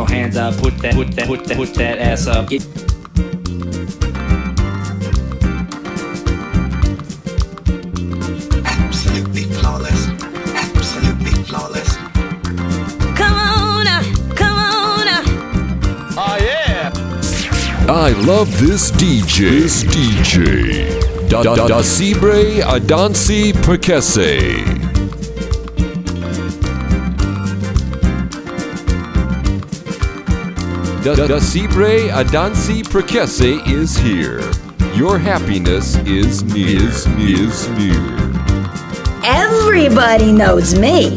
Your hands up, put that, put that, put that, put that ass up. Get, Absolutely flawless. Absolutely flawless. Come on, uh, come on. uh. I love this DJ. This DJ. Da da da Cibre Adansi Prekese. Da Cibre Adansi Prekese is here. Your happiness is near. Is, is near. Everybody knows me.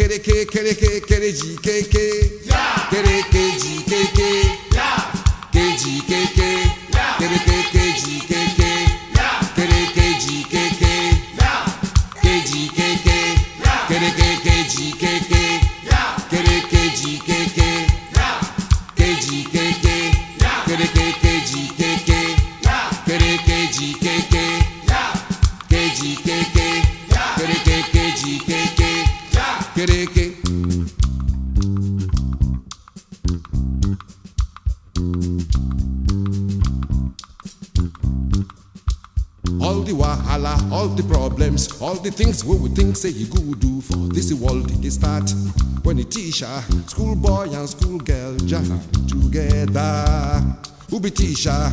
kere kere kere kere kereci say he good do for this world he start. When he teacher, schoolboy and schoolgirl jam together. Who be teacher,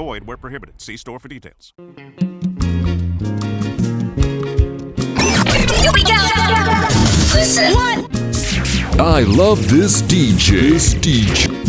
void where prohibited. See store for details. Here we go. Listen. One. I love this DJ. This DJ.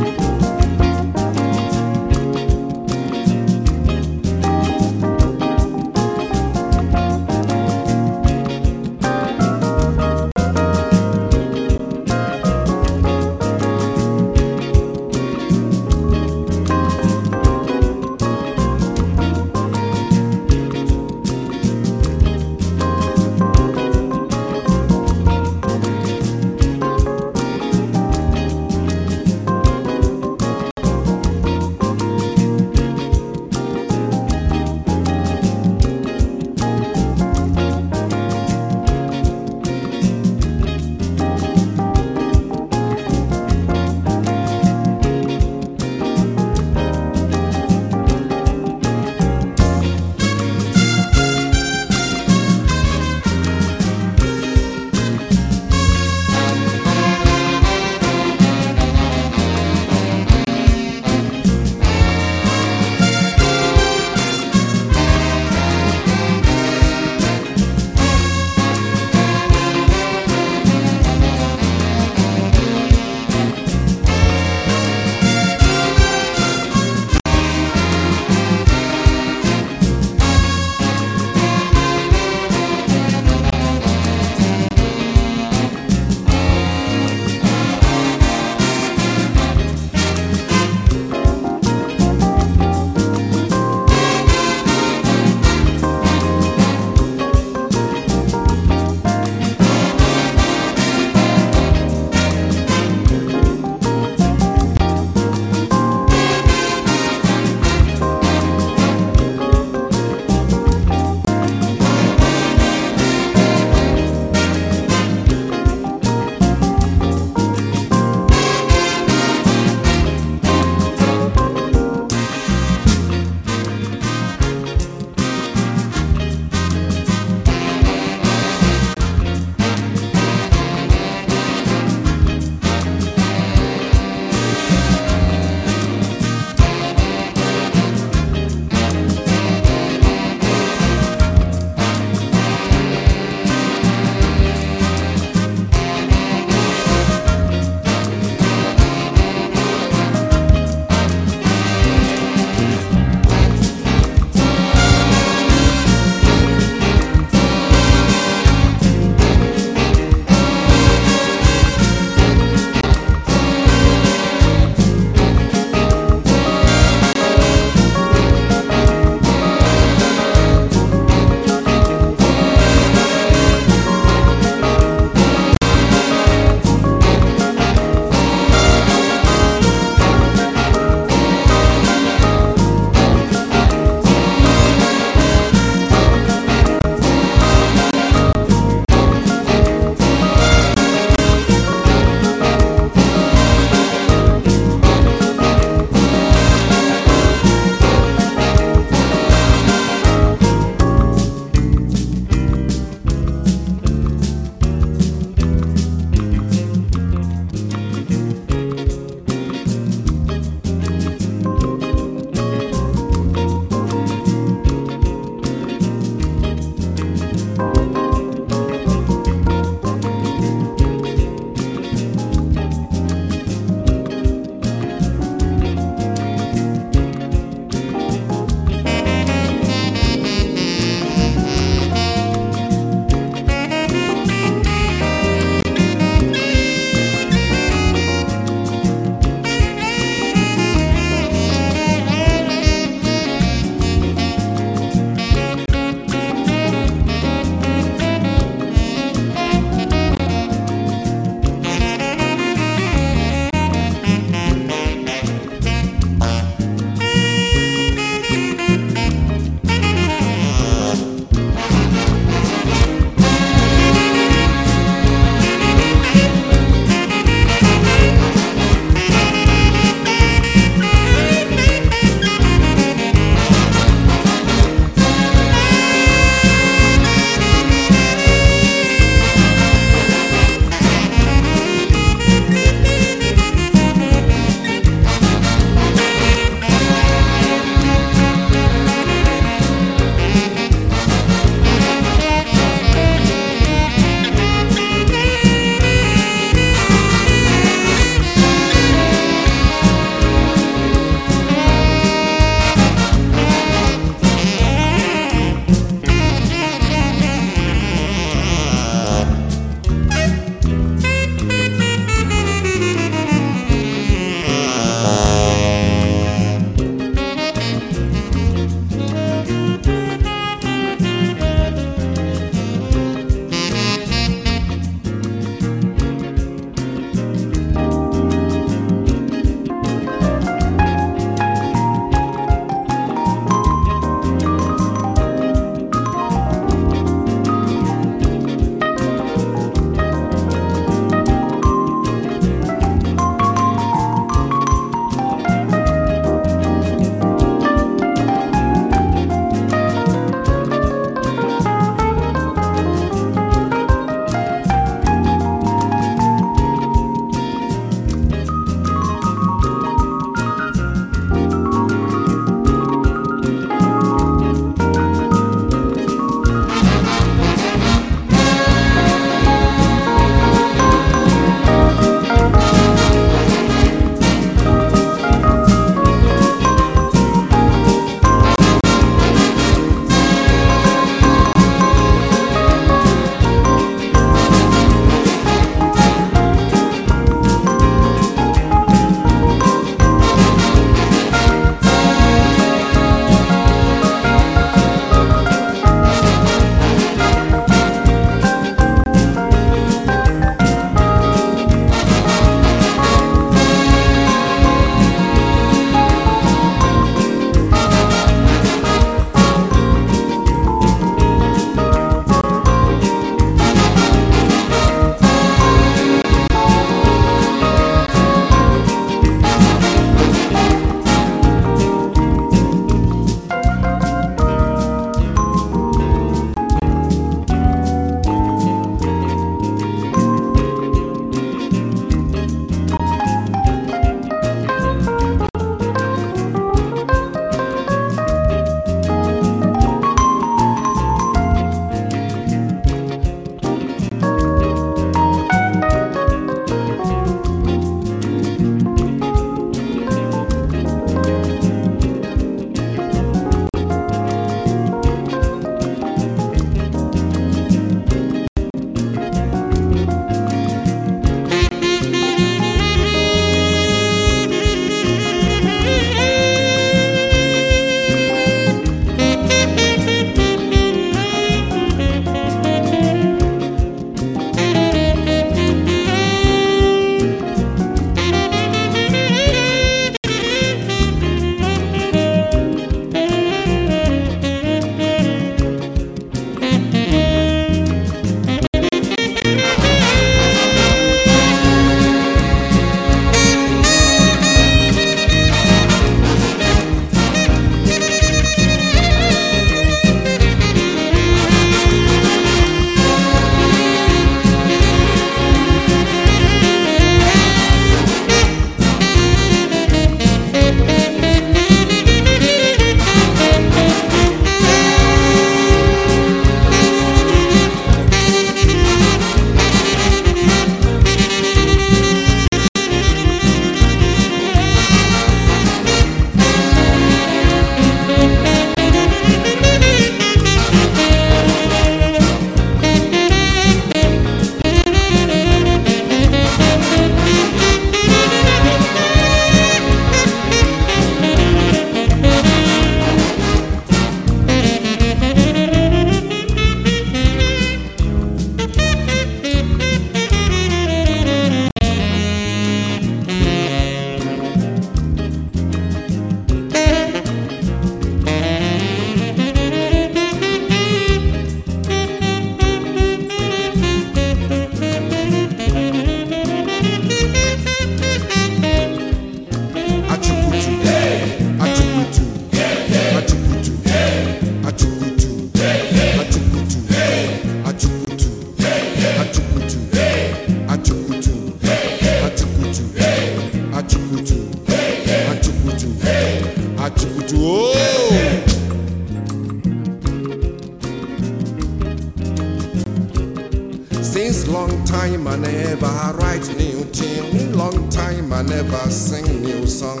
Time I never write new tune. Long time I never sing new song.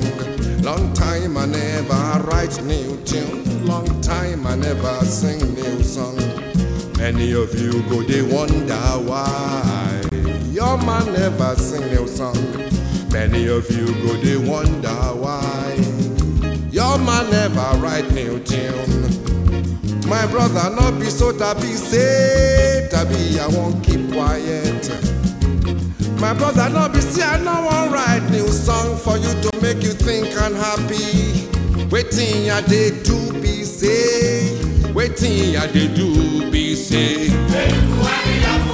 Long time I never write new tune. Long time I never sing new song. Many of you go they wonder why your man never sing new song. Many of you go they wonder why your man never write new tune. My brother not be so tabi say tabi I won't keep quiet. My brother not be say I no one write new song for you to make you think and happy. Waiting ya they do be say, waiting ya they do be say.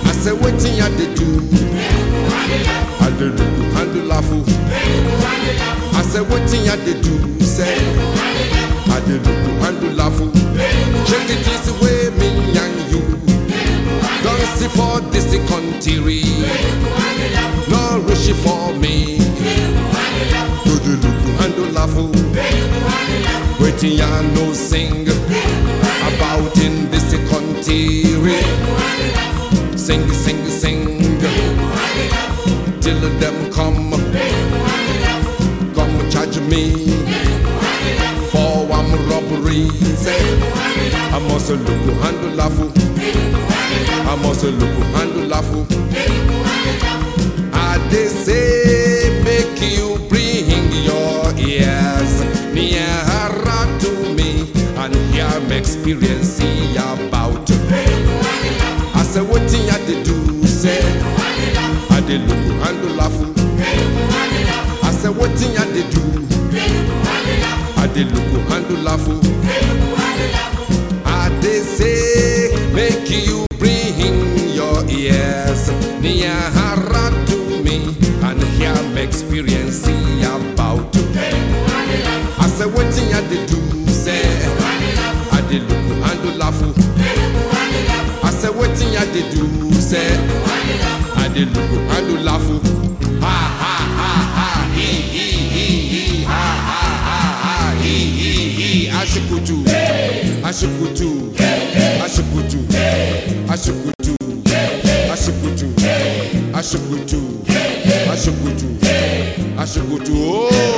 I say waiting ya they do. I dey look handle laugh. I say waiting ya they do say. I dey look handle laugh. Check it is way me and you. See for this country. No rush for me. Do the look handle laugh. Waiting ya no sing about in this country. Sing, sing, sing. Till them come, come charge me for one robbery. I must look handle laugh. I must amọ̀sẹ̀ lòkù handulafu. Adé say, make you bring your ears nearer to me and hear me experience about. I say what thing I dey do say I dey lòkù handulafu. I say what thing I dey do I say, look and laugh. I I they do say I they look handle laugh. Ha ha ha ha he he he he ha ha ha ha he Ashukutu Ashukutu Ashukutu Ashukutu Ashukutu Ashukutu Ashukutu Ashukutu oh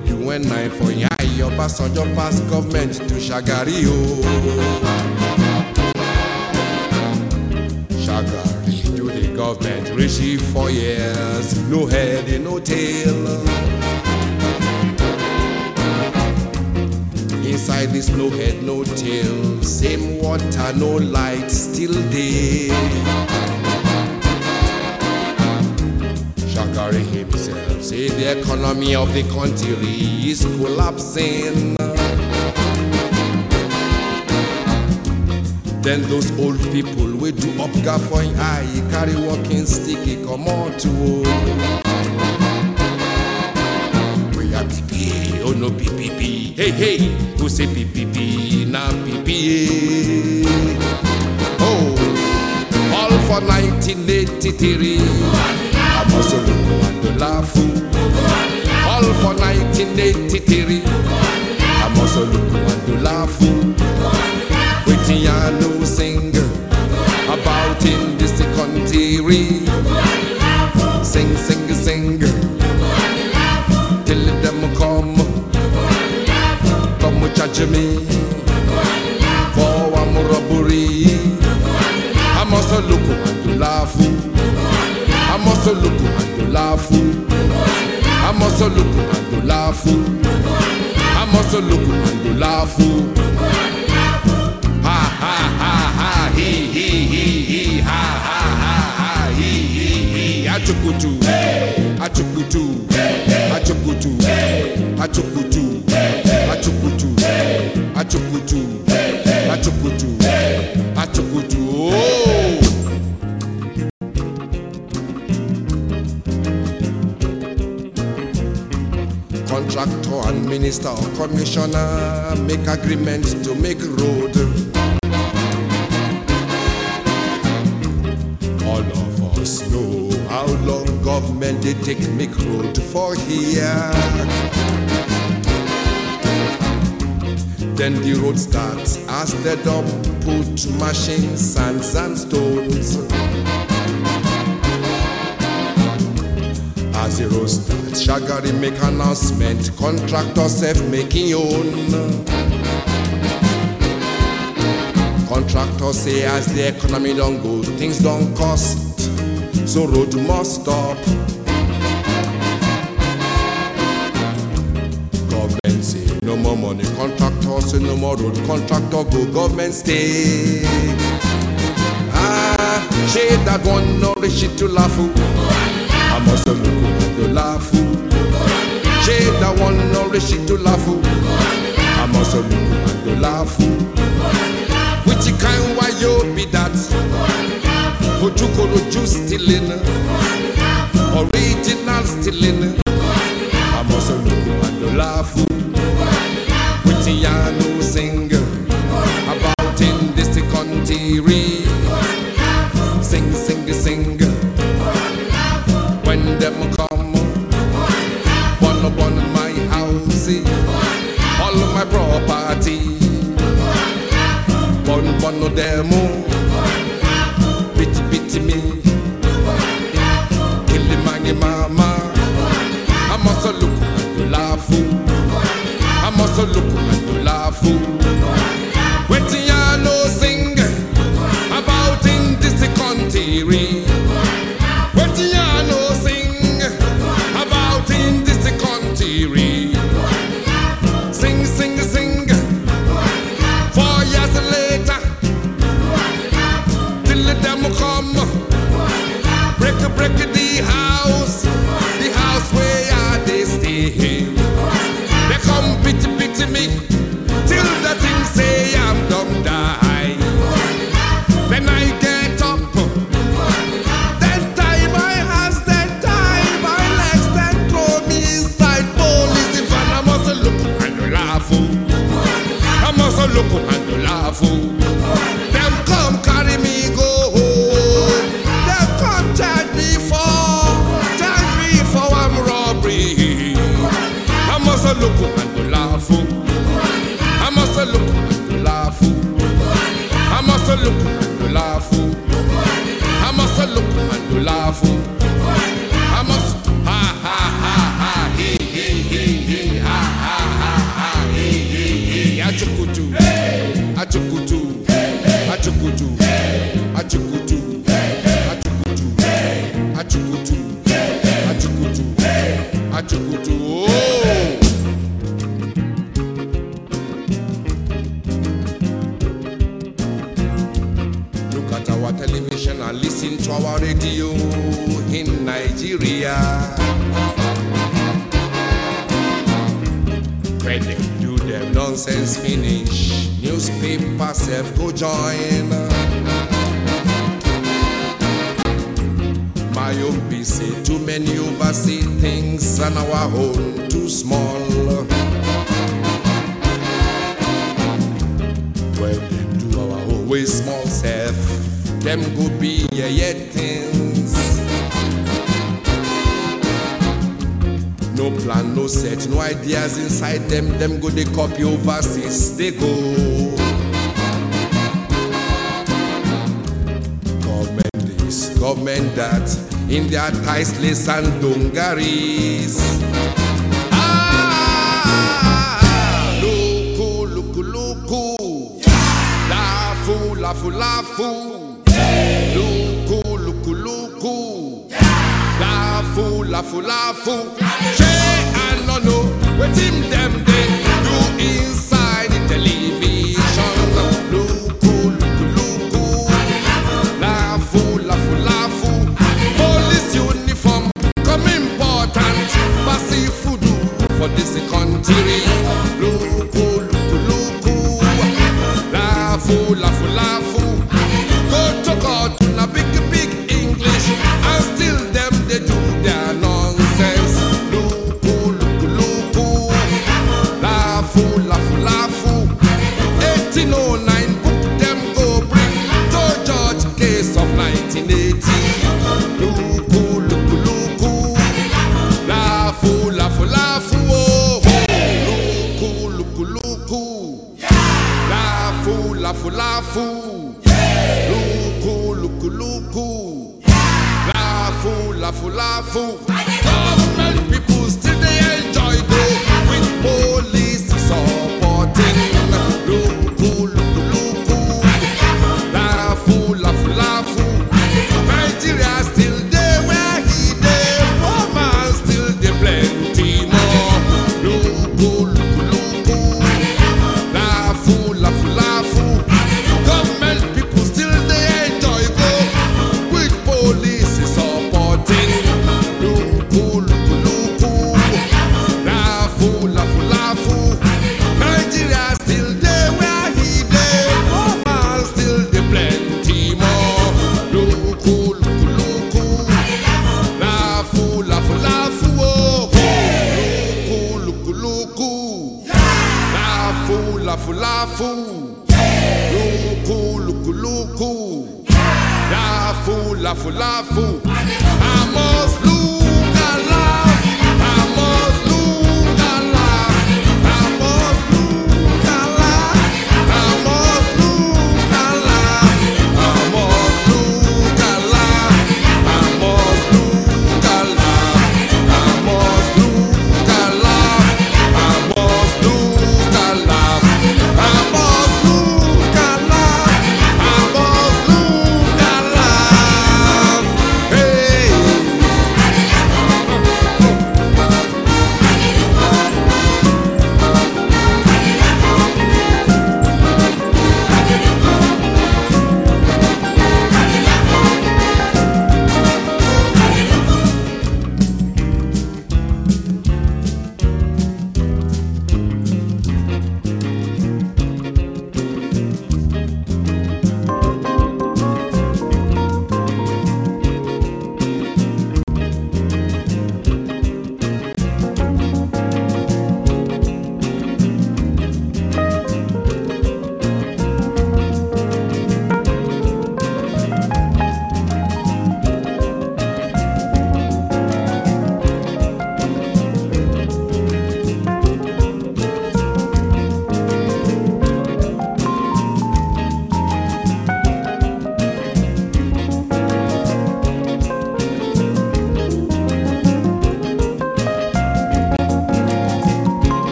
dey do when for ya your Obasanjo pass government to Shagari o. Shagari do the government reach four years, no head and no tail. Inside this no head, no tail, same water, no light, still there. Shagari himself say the economy of the country is collapsing. Then those old people we do up for eye, carry walking stick, come out to We are PPA, oh no PPP. Hey hey, who say PPP? Now PPA. Oh, all for 1983. Look and laugh. All for 1983. I must look and the laugh. Waiting ya no sing about in this country. Sing, sing, sing. Till them come, come charge me for one robbery. I must look and laugh. I must look and laugh. I must look and laugh. I must look and laugh. Ha ha ha ha he he he he ha ha ha ha he he he minister or commissioner make agreement to make road. All of us know how long government they take make road for here. Then the road starts as they dump put machines, sands and stones. As the road starts. Shagari make announcement. Contractor self making own. Contractor say as the economy don't go, things don't cost. So road must stop. Government say no more money. Contractor say no more road. Contractor go government stay. Ah, shade that one no rich to laugh. I must look to laugh that wọn lórí ṣètò láfu àmọ́ sọ̀rọ̀ àgbò laugh. Which kind wayo be that? Ojúkorojú stealing, original stealing, àmọ́ sọ̀rọ̀ àgbò laugh. Which yanu demo les Sandongaris.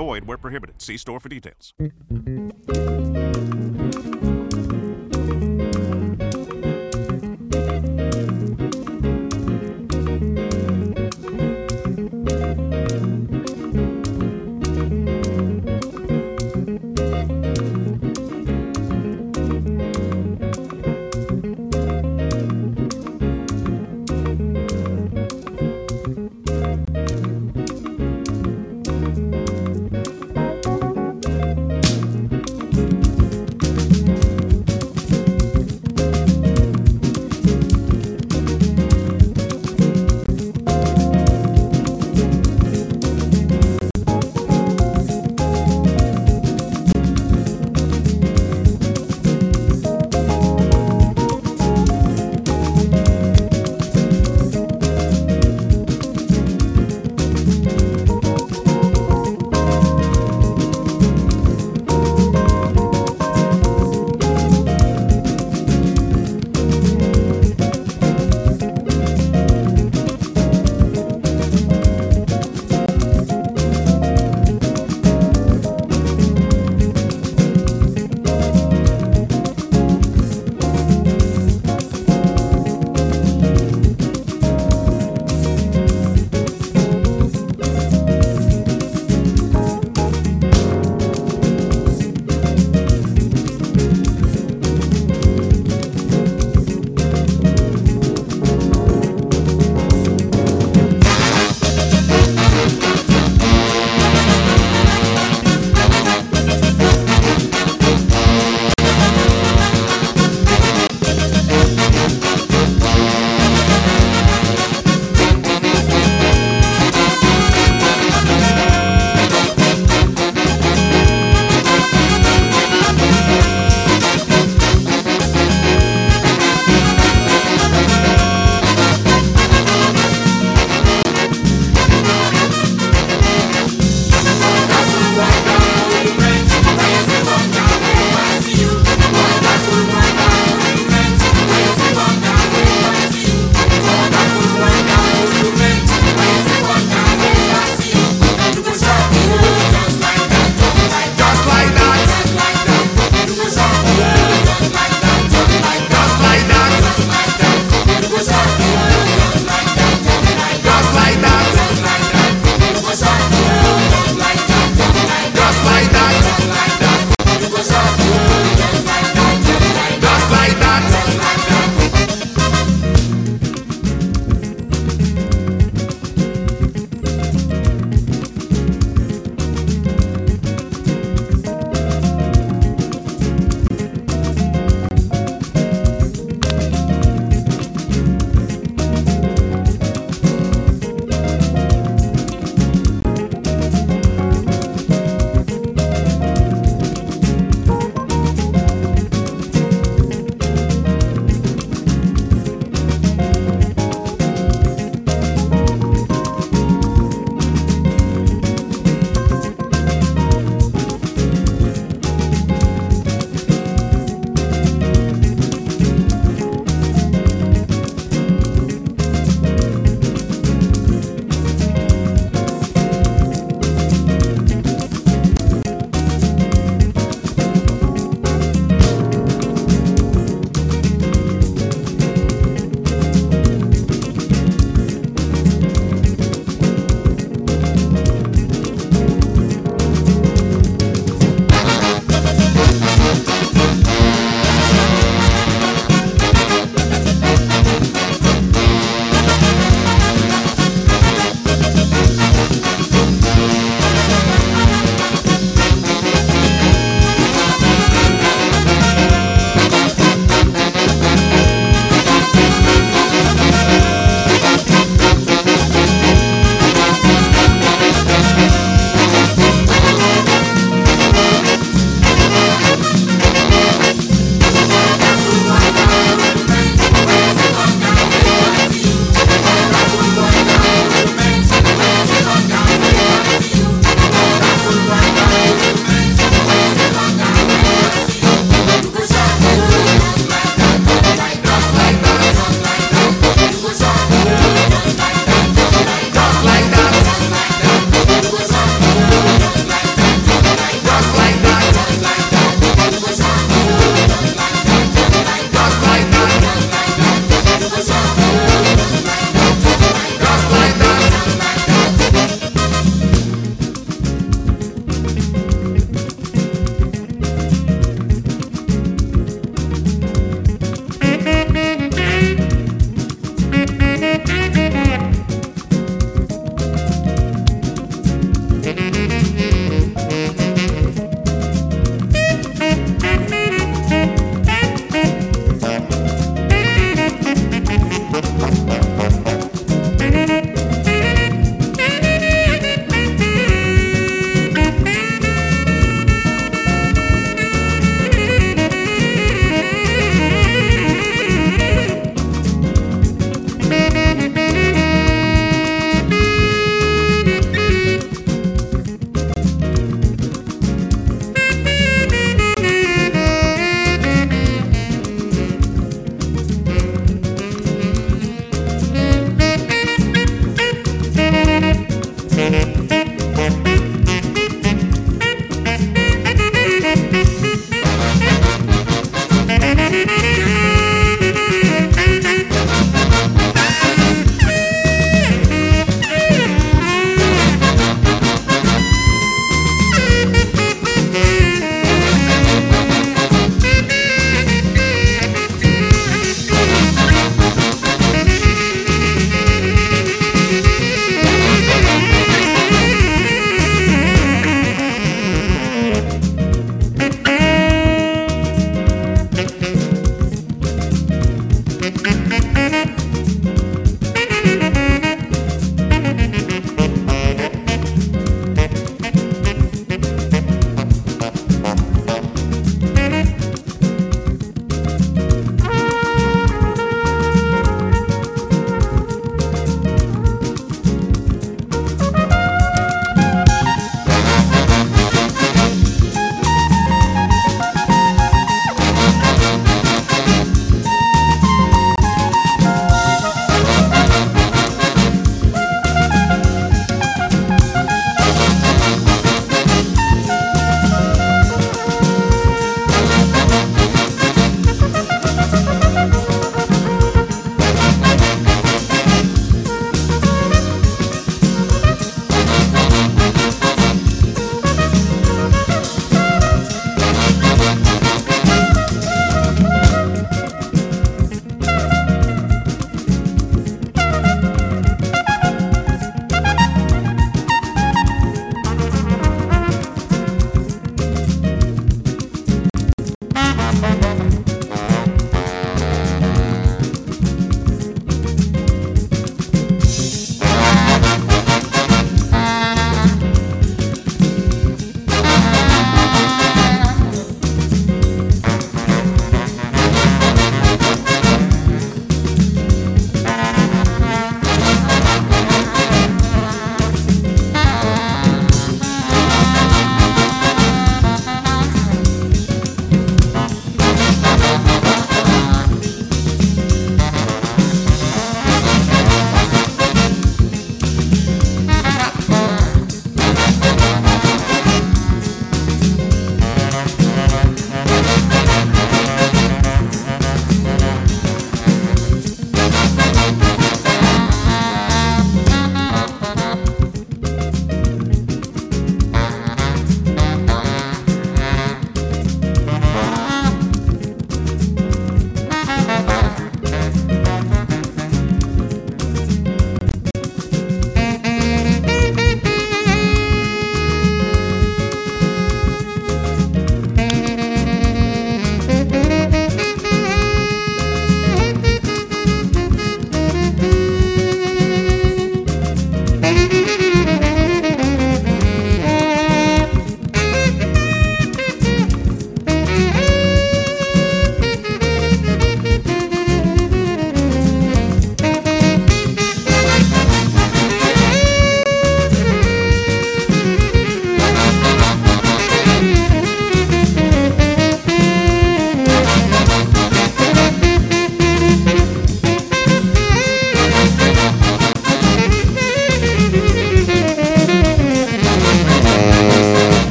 void where prohibited. See store for details. Mm-hmm.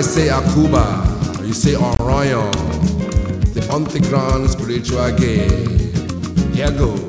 I say Akuba, you say Orion, the underground spiritual game. Here goes.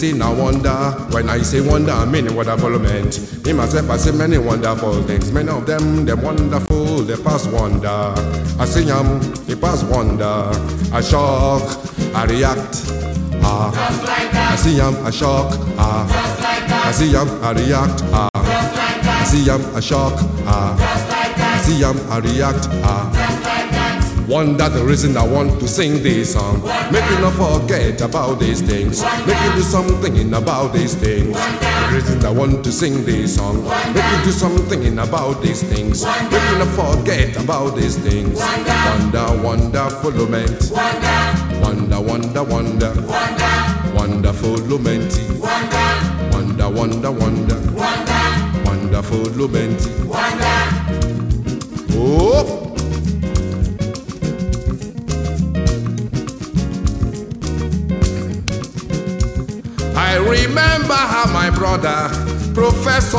They now wonder. When I say wonder, I mean what I've meant. Me myself, I see many wonderful things. Many of them, they're wonderful, they pass wonder. I say them, they pass wonder. I shock, I react. Ah. Just like that. I see them, I shock. Ah. Just like that. I see them, I react. Ah. Just like that. I see them, I shock. Ah. Just like that. I see them, I react. Ah. Like that. The reason I want to sing this song. Make you not forget about these things. Make you do something in about these things. The reason I want to sing this song. Make you do something about these things. Make you not forget about these things. Wonder, wonderful lament. Wonder, wonder, wonder. Wonderful lament. Wonder, wonder, wonder. Wonderful lament. Wonder. Oh! my brother, Professor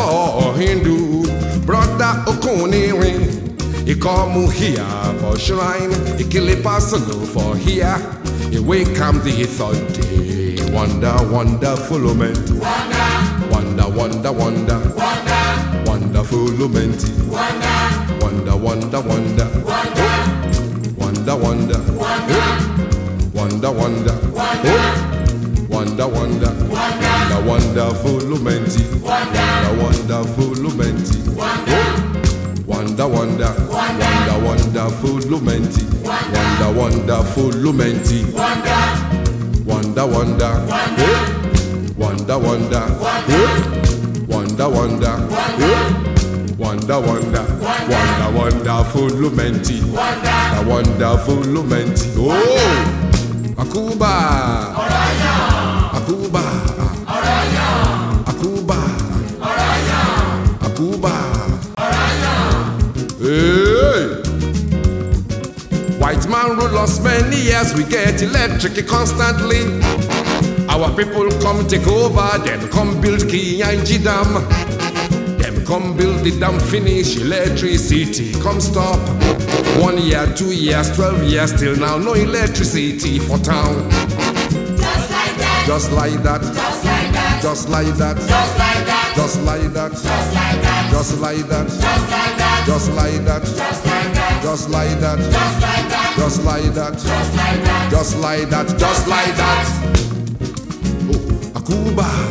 Hindu, Brother Okunirin. He come here for shrine, he kill a person for here. He welcome the third day. Wonder, wonderful woman. Wonder, wonder, wonder, wonder. Wonder, wonderful woman. Wonder, wonder, wonder, wonder. Wonder, wonder, wonder, wonder, wonder, wonder, wonder, wonder. Wonderful lumenti. Wonder, wonderful lumenti. Wonder, wonder, wonder, wonderful lumenti. Wonder, wonderful lumenti. Wonder, wonder, wonder, wonder, wonder, wonder, wonder, wonder, wonder, wonderful lumenti. Wonder, wonderful lumenti. Oh, Akuba. Akuba. Akuba. Akuba. Hey. White man rule us many years, we get electric constantly. Our people come take over, then come build Kainji Dam. Them come build the dam, finish electricity, come stop. One year, two years, twelve years, till now, no electricity for town. Just like that. Just like that. Just like that. Just like that. Just like that. Just like that. Just like that. Just like that. Just like that. Just like that. Just like that. Just like that. Oh, Akuba.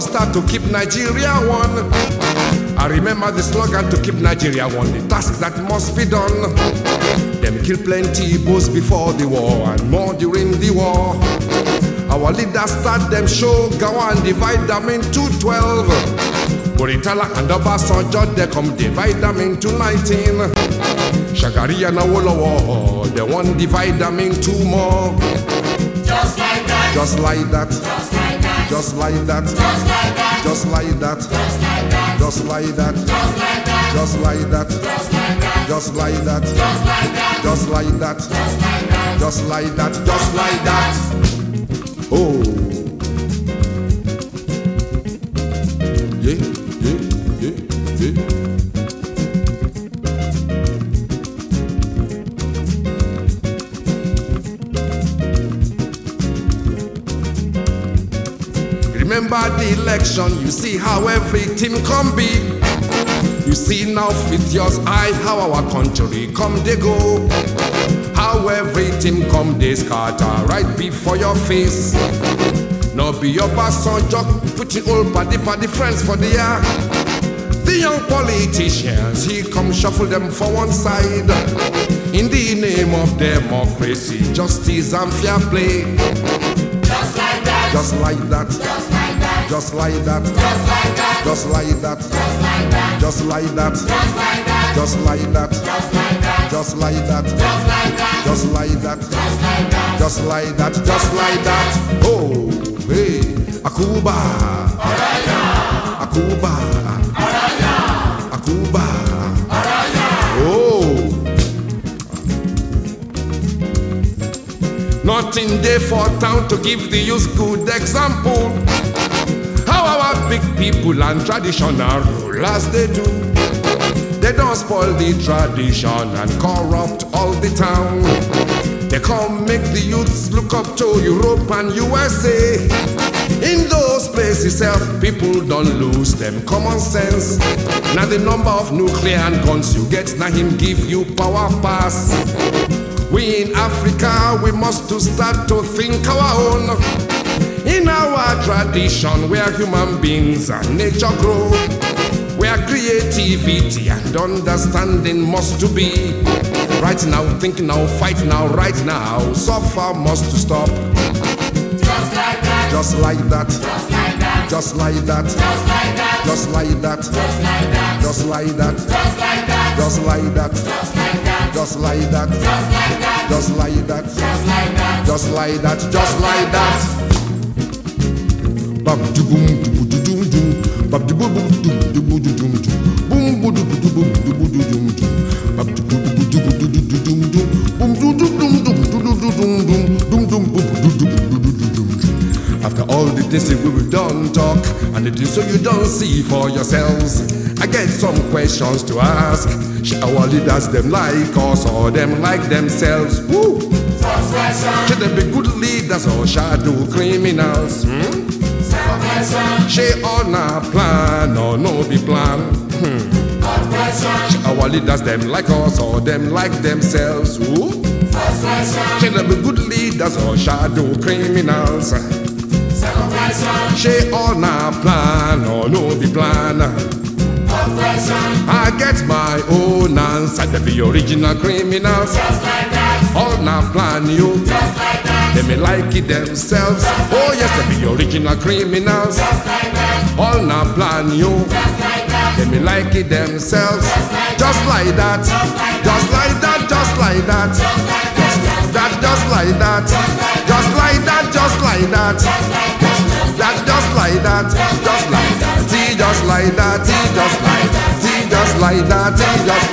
Start to keep Nigeria one. I remember the slogan to keep Nigeria one, the task that must be done. Them kill plenty Igbos before the war and more during the war. Our leaders start them show, go and divide them into 12. Murtala and Obasanjo, they come divide them into 19. Shagari and Awolowo, they want divide them into more. Just like that. Just like that. Just like that. Just like that. Just like that. Just like that. Just like that. Just like that. Just like that. Just like that. Just like that. Election, you see how everything can be. You see now with your eye how our country come they go. How everything come they scatter right before your face. No be your person just putting old party party friends for the year. The young politicians, he come shuffle them for one side. In the name of democracy, justice and fair play. Just like that. Just like that. Just like that. Just like that. Just like that. Just like that. Just like that. Just like that. Just like that. Just like that. Just like that. Just like that. Just like that. Just like that. Oh, hey, Akuba. Akuba. Akuba. Oh. Nothing there for town to give the youth good example. Big people and traditional rulers they do. They don't spoil the tradition and corrupt all the town. They come make the youths look up to Europe and USA. In those places, self people don't lose them common sense. Now the number of nuclear and guns you get, now him give you power pass. We in Africa, we must to start to think our own. In our tradition, where human beings and nature grow, where creativity and understanding must to be. Right now, think now, fight now, right now, suffer must to stop. Just like that. Just like that, Just like that. just like that, Just like that. just like that, Just like that. just like that, Just like that. just like that, Just like that. just like that, After all the things we we done talk and the things so you don't see for yourselves, I get some questions to ask. Should our leaders them like us or them like themselves? Woo! Should they be good leaders or shadow criminals? Hmm? She on a plan or no be plan? Hmm. Should our leaders them like us or them like themselves? Who? First question. Be good leaders or shadow criminals? She on a plan or no be plan? I get my own answer. They be original criminals. Just like that. All na plan you. Just like. They may like it themselves. Oh yes, they be original criminals. That. All na plan you. That. They may like it themselves. Just like that. Just like that. Just like that. That just like that. Just like that. Just like that. That just like that. Just like that. See just like that. See just like that. See just like that. See just.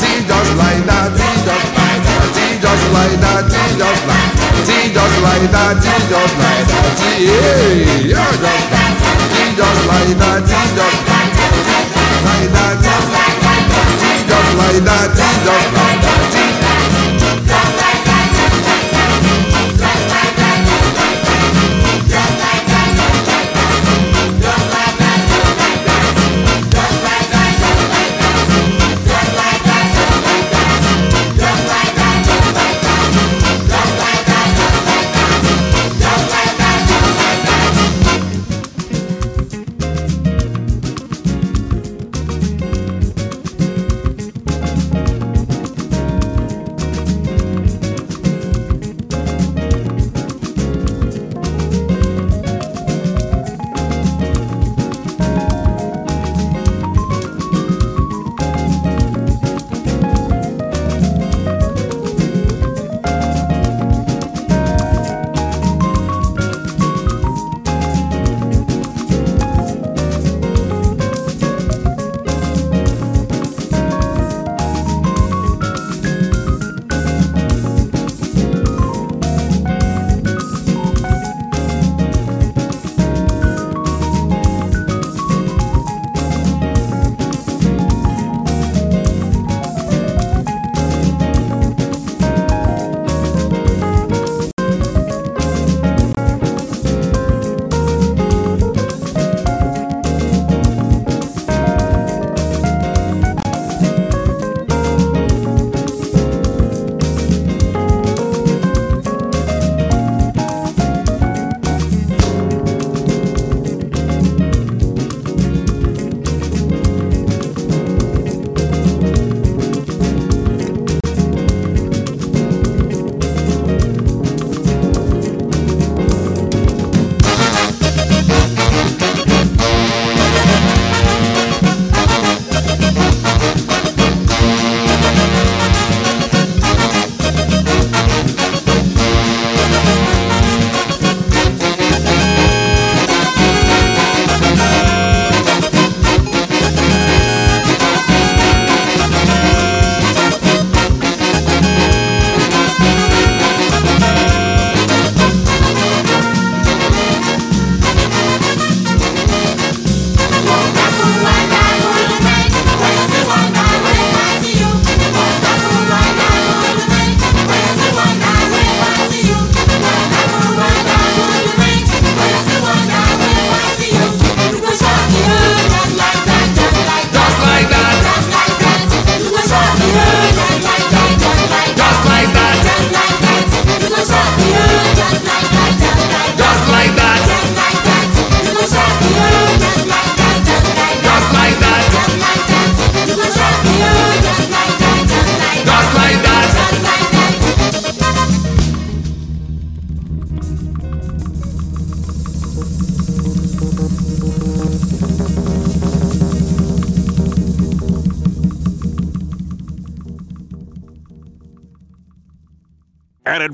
See just like that. See just like that. See just like that. Just like. See just like that. See just like that. See yeah. Yeah just. See just like that. See just like that. Just like that. See just like that. See just like that.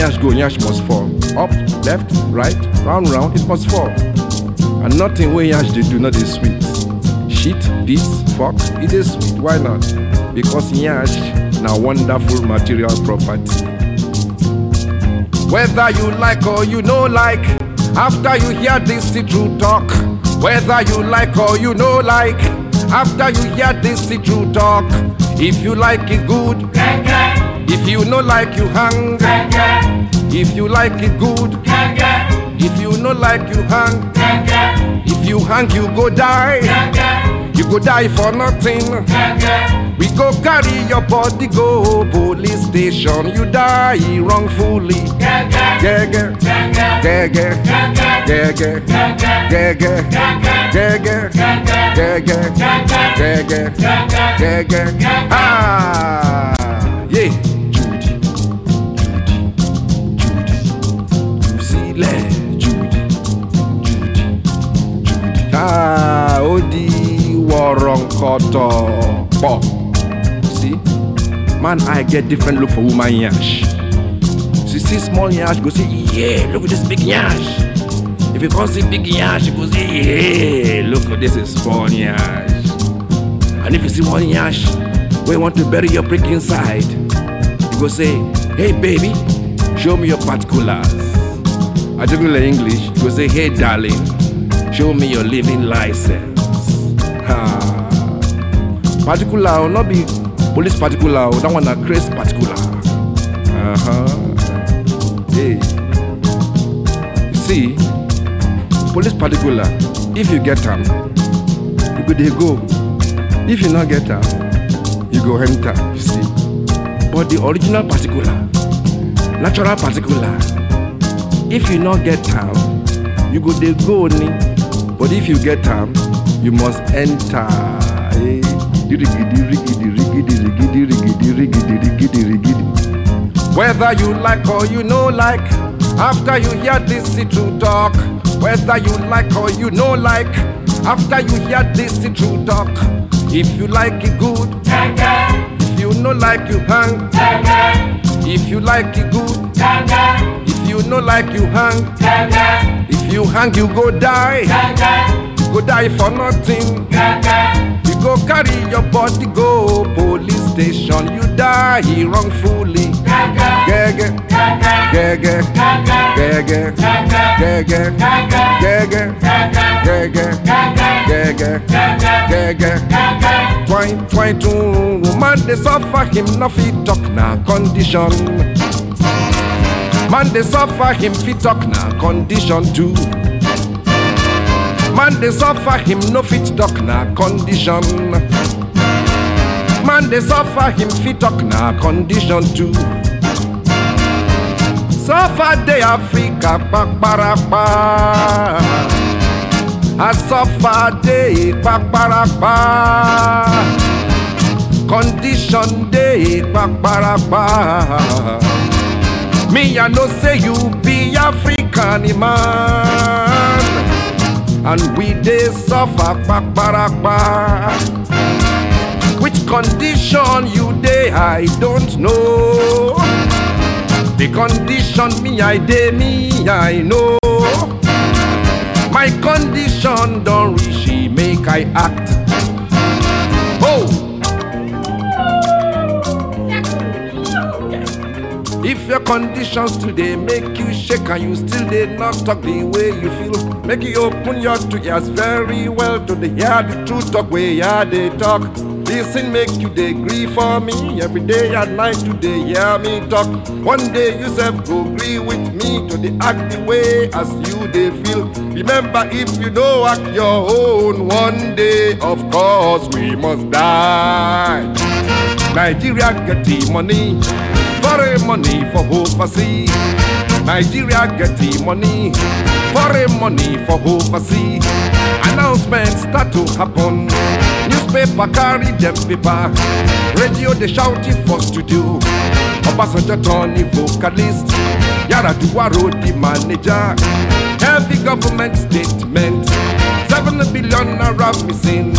Nyash go, Nyash must fall. Up, left, right, round, round, it must fall. And nothing where Nyash they do not is sweet. Shit, piss, fuck, it is sweet. Why not? Because Nyash now wonderful material property. Whether you like or you no like, after you hear this the true talk. Whether you like or you no like, after you hear this the true talk. If you like it good, if you no like you hang. If you like it good. If you no like you hang. If you hang you go die. you go die for nothing. We go carry your body go police station. You die wrongfully. Gege, gege, gege, gege, gege, gege, gege, gege. Ah, Ah, odi woronkoto. Pop. See, man, I get different look for woman yash. She see small yash, go say, yeah, look at this big yash. If you can't see big yash, you go yeah, look at this is small yash. And if you see one yash, where you want to bury your prick inside, you go say, hey baby, show me your particulars. I don't know the English, you go say, hey darling, show me your living license. Ah. Particular, not be police particular, that one a crazy particular. Uh-huh. Hey. You see, police particular, if you get them, you go they go. If you not get them, you go enter. You see. But the original particular, natural particular, if you not get them, you go they go only. But if you get them, you must enter. Eh? Rigidi. Whether you like or you no like, after you hear this true talk. Whether you like or you no like, after you hear this true talk. If you like it good, if you no like you hang. If you like it good, if you no like you hang. If you hang you go die, you go die for nothing. You go carry your body go police station, you die wrongfully. Gege, gege, gege, gege, gege, gege, gege, gege. Twine, twine, two. Man, they suffer him, no fit talk na condition. Man, they suffer him, fit talk na condition too. Man, they suffer him, no fit talk na condition. Man, they suffer him, fit talk na condition too. Suffer de Africa, kpakparapa. I suffer de kpakparapa. Condition de kpakparapa. Me, I know say you be African man. And we dey suffer kpakparapa. Which condition you dey, I don't know. The condition me I dey, me I know. My condition don't reach, make I act. If your conditions today make you shake and you still did not talk the way you feel, make you open your two ears very well to the hear the truth talk way yeah they talk. Listen make you dey grieve for me every day and night to dey hear me talk. One day you self go agree with me to the act the way as you dey feel. Remember if you don't act your own one day, of course we must die. Nigeria get the money, foreign money for overseas. Nigeria get the money, foreign money for overseas. Announcements start to happen. Newspaper carry them paper. Radio they shouting for studio. Obasanjo Tony vocalist. Yaradua road the manager. Heavy government statement. Seven billion naira missing.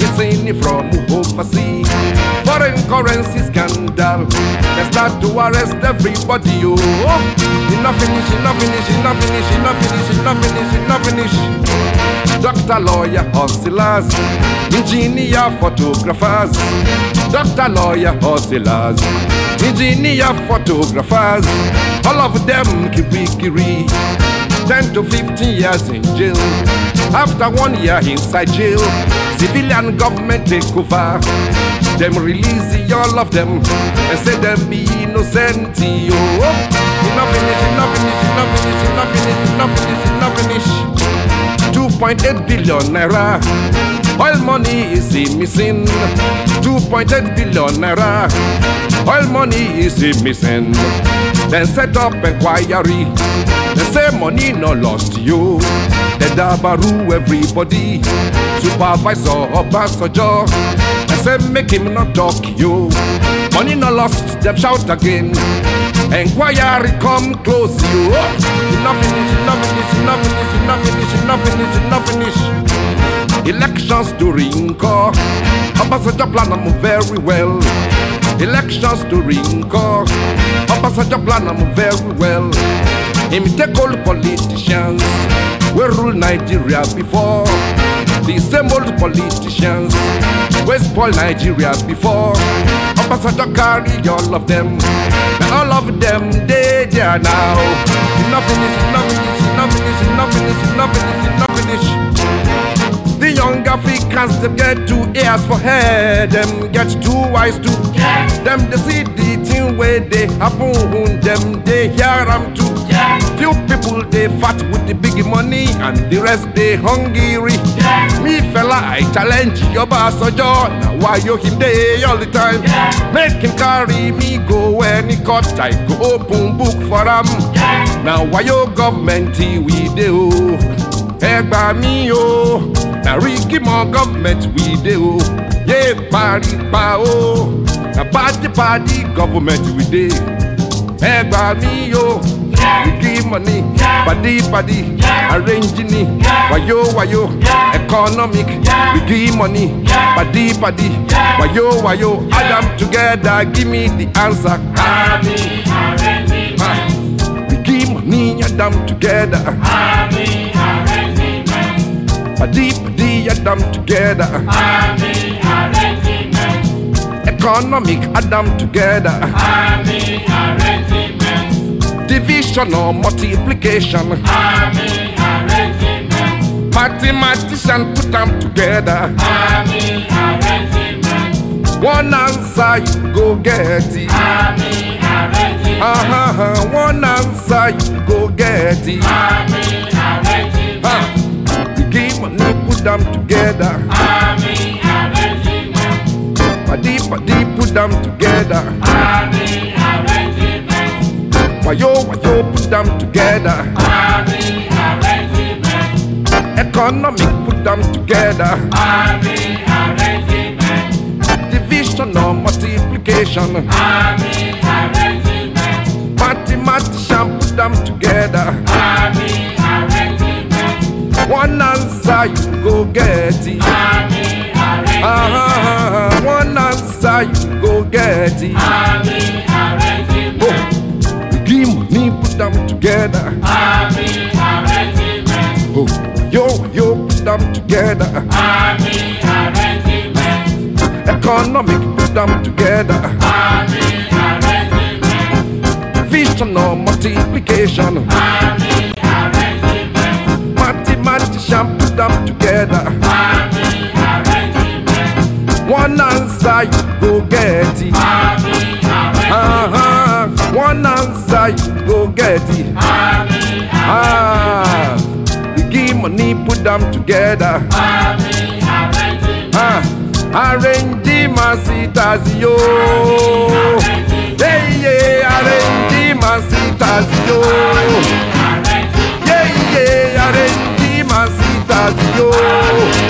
Missing from overseas. Foreign currency scandal. They start to arrest everybody. Oh, enough finish, enough finish, enough finish, enough finish, enough finish, enough finish. Doctor, lawyer, hustlers, engineer, photographers. Doctor, lawyer, hustlers, engineer, photographers. All of them kiri kiri. 10 to 15 years in jail. After one year inside jail, civilian government take over. Them release all of them and say them be innocent. Oh, enough finish, enough finish, enough finish, enough finish, enough finish, enough finish. 2.8 billion naira. Oil money is missing 2.8 billion naira. Oil money is missing. Then set up inquiry. They say money no lost you. They dabaru everybody. Supervisor Obasanjo. They say make him not talk you. Money no lost. Them shout again. Inquiry come close you. Enough finish, enough finish, enough finish, enough finish, enough finish, enough finish. Elections to Rinko. Obasanjo plan them very well. Elections to Rinko. Obasanjo plan them very well. Him take all politicians. We rule Nigeria before. The same old politicians. We spoil Nigeria before. Obasanjo carry all of them. Now all of them they there now. Enough finish, enough finish, enough finish, enough finish, enough finish, enough finish. The young Africans them get two ears for head, them get two eyes too. Them they see the thing where they happen, them they hear them too. Few people they fat with the big money and the rest they hungry. Me fella I challenge your boss or John. Why you him day all the time? Make him carry me go when he cut I go open book for him. Now why your government we do? ẹ gbà mí o nàrí kí mọ gọọmenti wí dé o yé paripa o na pàdípàdí gọọmenti wí dé ẹ gbà mí o wíkí mọ̀nì pàdípàdí arrange ni wàyó wàyó economic wíkí mọ̀nì pàdípàdí wàyó wàyó add am together give me the answer. Wíkí mọ̀nì add am together. Padi padi add them together. Economic add them together. Division or multiplication. Army arrangement. Mathematician put them together. One answer you go get it. Uh-huh, one answer you go get it. Uh, give money, put them together. army Padi padi, put them together. Wayo wayo, put them together. Economic, put them together. Division or multiplication. Mathematician, put them together. One answer you go get it. Uh-huh. One answer you go get it. Oh, together. Oh, yo, yo, put them together. Economic, put them together. Vision or multiplication. Mathematician, put them together. One answer you go get it. Uh-huh. One answer you go get it. Put them together. Arrange my sitas yo. Yeah, yeah, arrange my yo. Yeah, yeah, arrange my yo.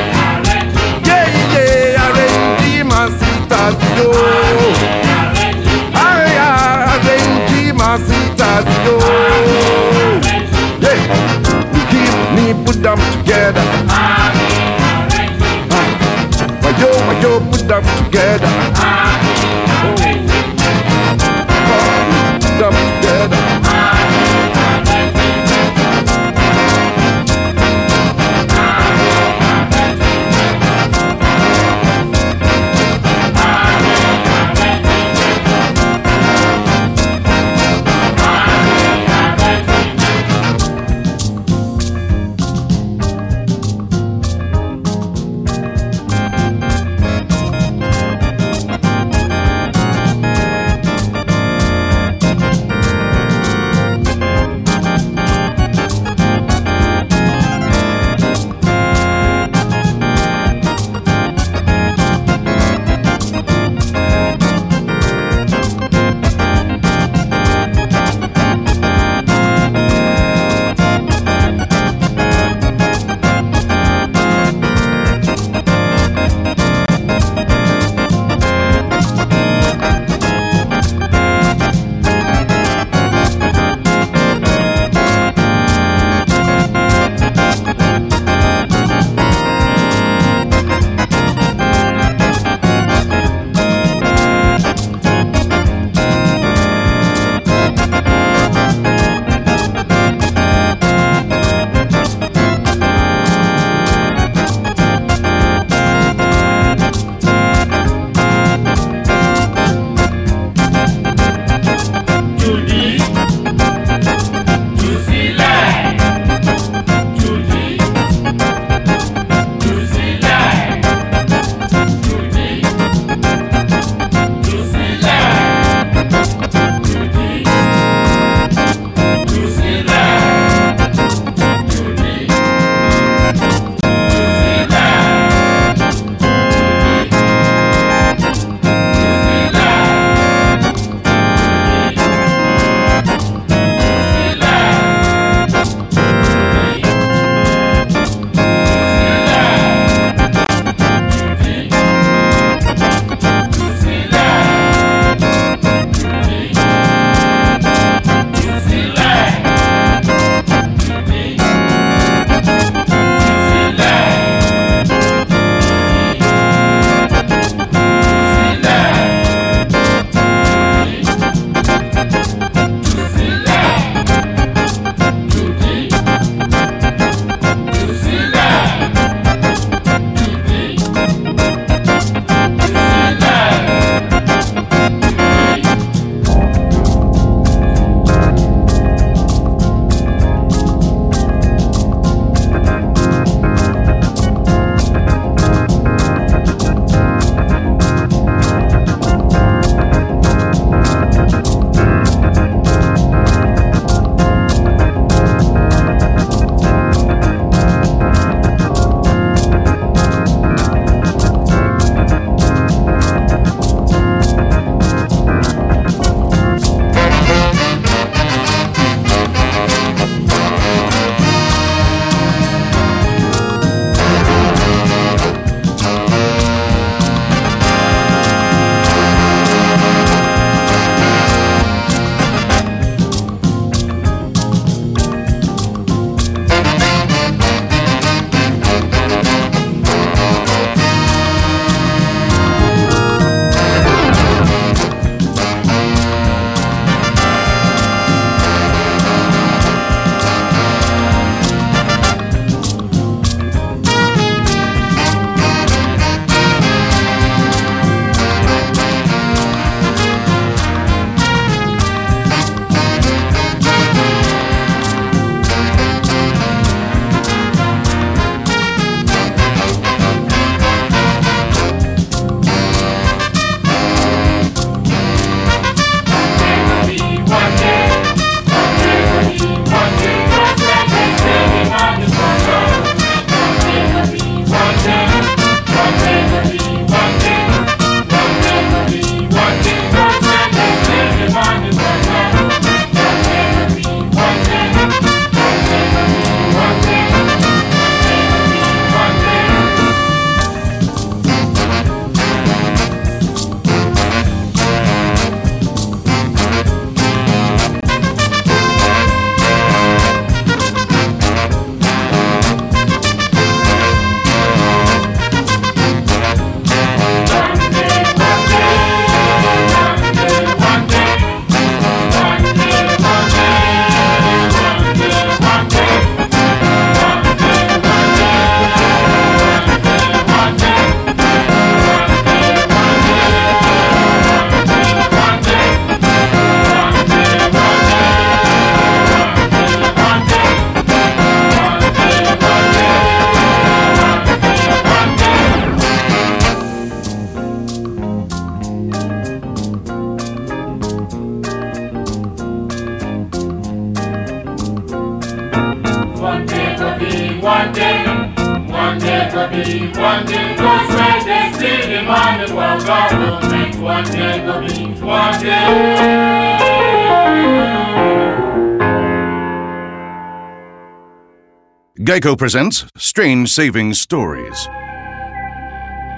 Geico presents Strange Saving Stories.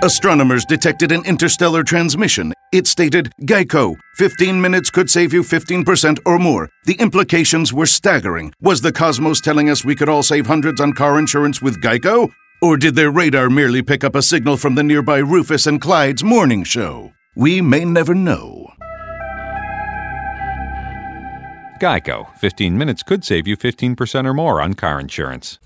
Astronomers detected an interstellar transmission. It stated, Geico, 15 minutes could save you 15% or more. The implications were staggering. Was the cosmos telling us we could all save hundreds on car insurance with Geico? Or did their radar merely pick up a signal from the nearby Rufus and Clyde's morning show? We may never know. Geico. 15 minutes could save you 15% or more on car insurance.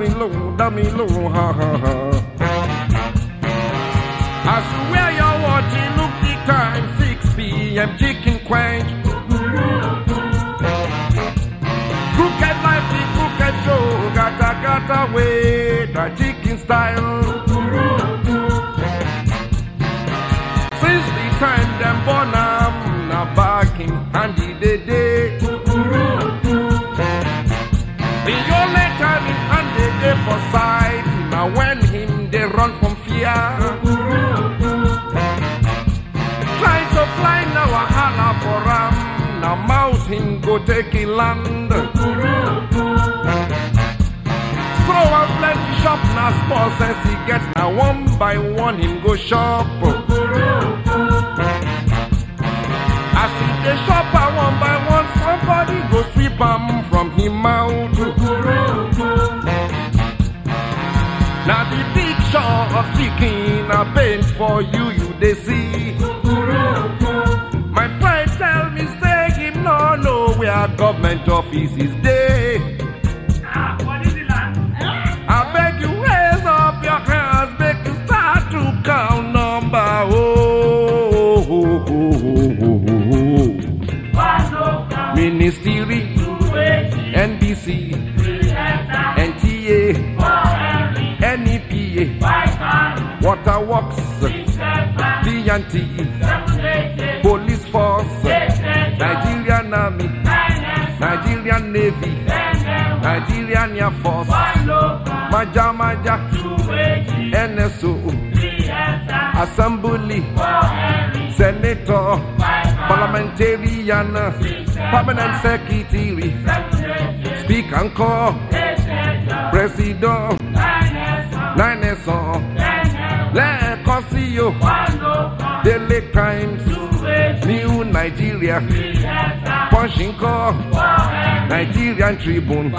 Dummy low, dummy low, ha ha ha. I swear you're watching, look the time, 6 p.m. chicken quench. Crooked life, the crooked show, gata gata way, the chicken style. Since the time them born I'm na back in handy day day. The only time in day for sight, now when him they run from fear. Try to fly now a holla for am. Now mouse him go take a land. Throw a plenty shop now small sense he gets now one by one him go shop. As he dey shop a one by one somebody go sweep am from him mouth. Of chicken a paint for you you dey see. My friend tell me say him no know where government offices dey. I TNT, Police Force, Nigerian Army, Nigerian Navy, Nigerian Air Force, Maja Maja, NSO, Assembly, Senator, Parliamentarian, Permanent Secretary, Speak and Call, President, Nine lẹ́ẹ̀kan sí New Nigeria, Punch ńkọ́, Nigerian Tribune,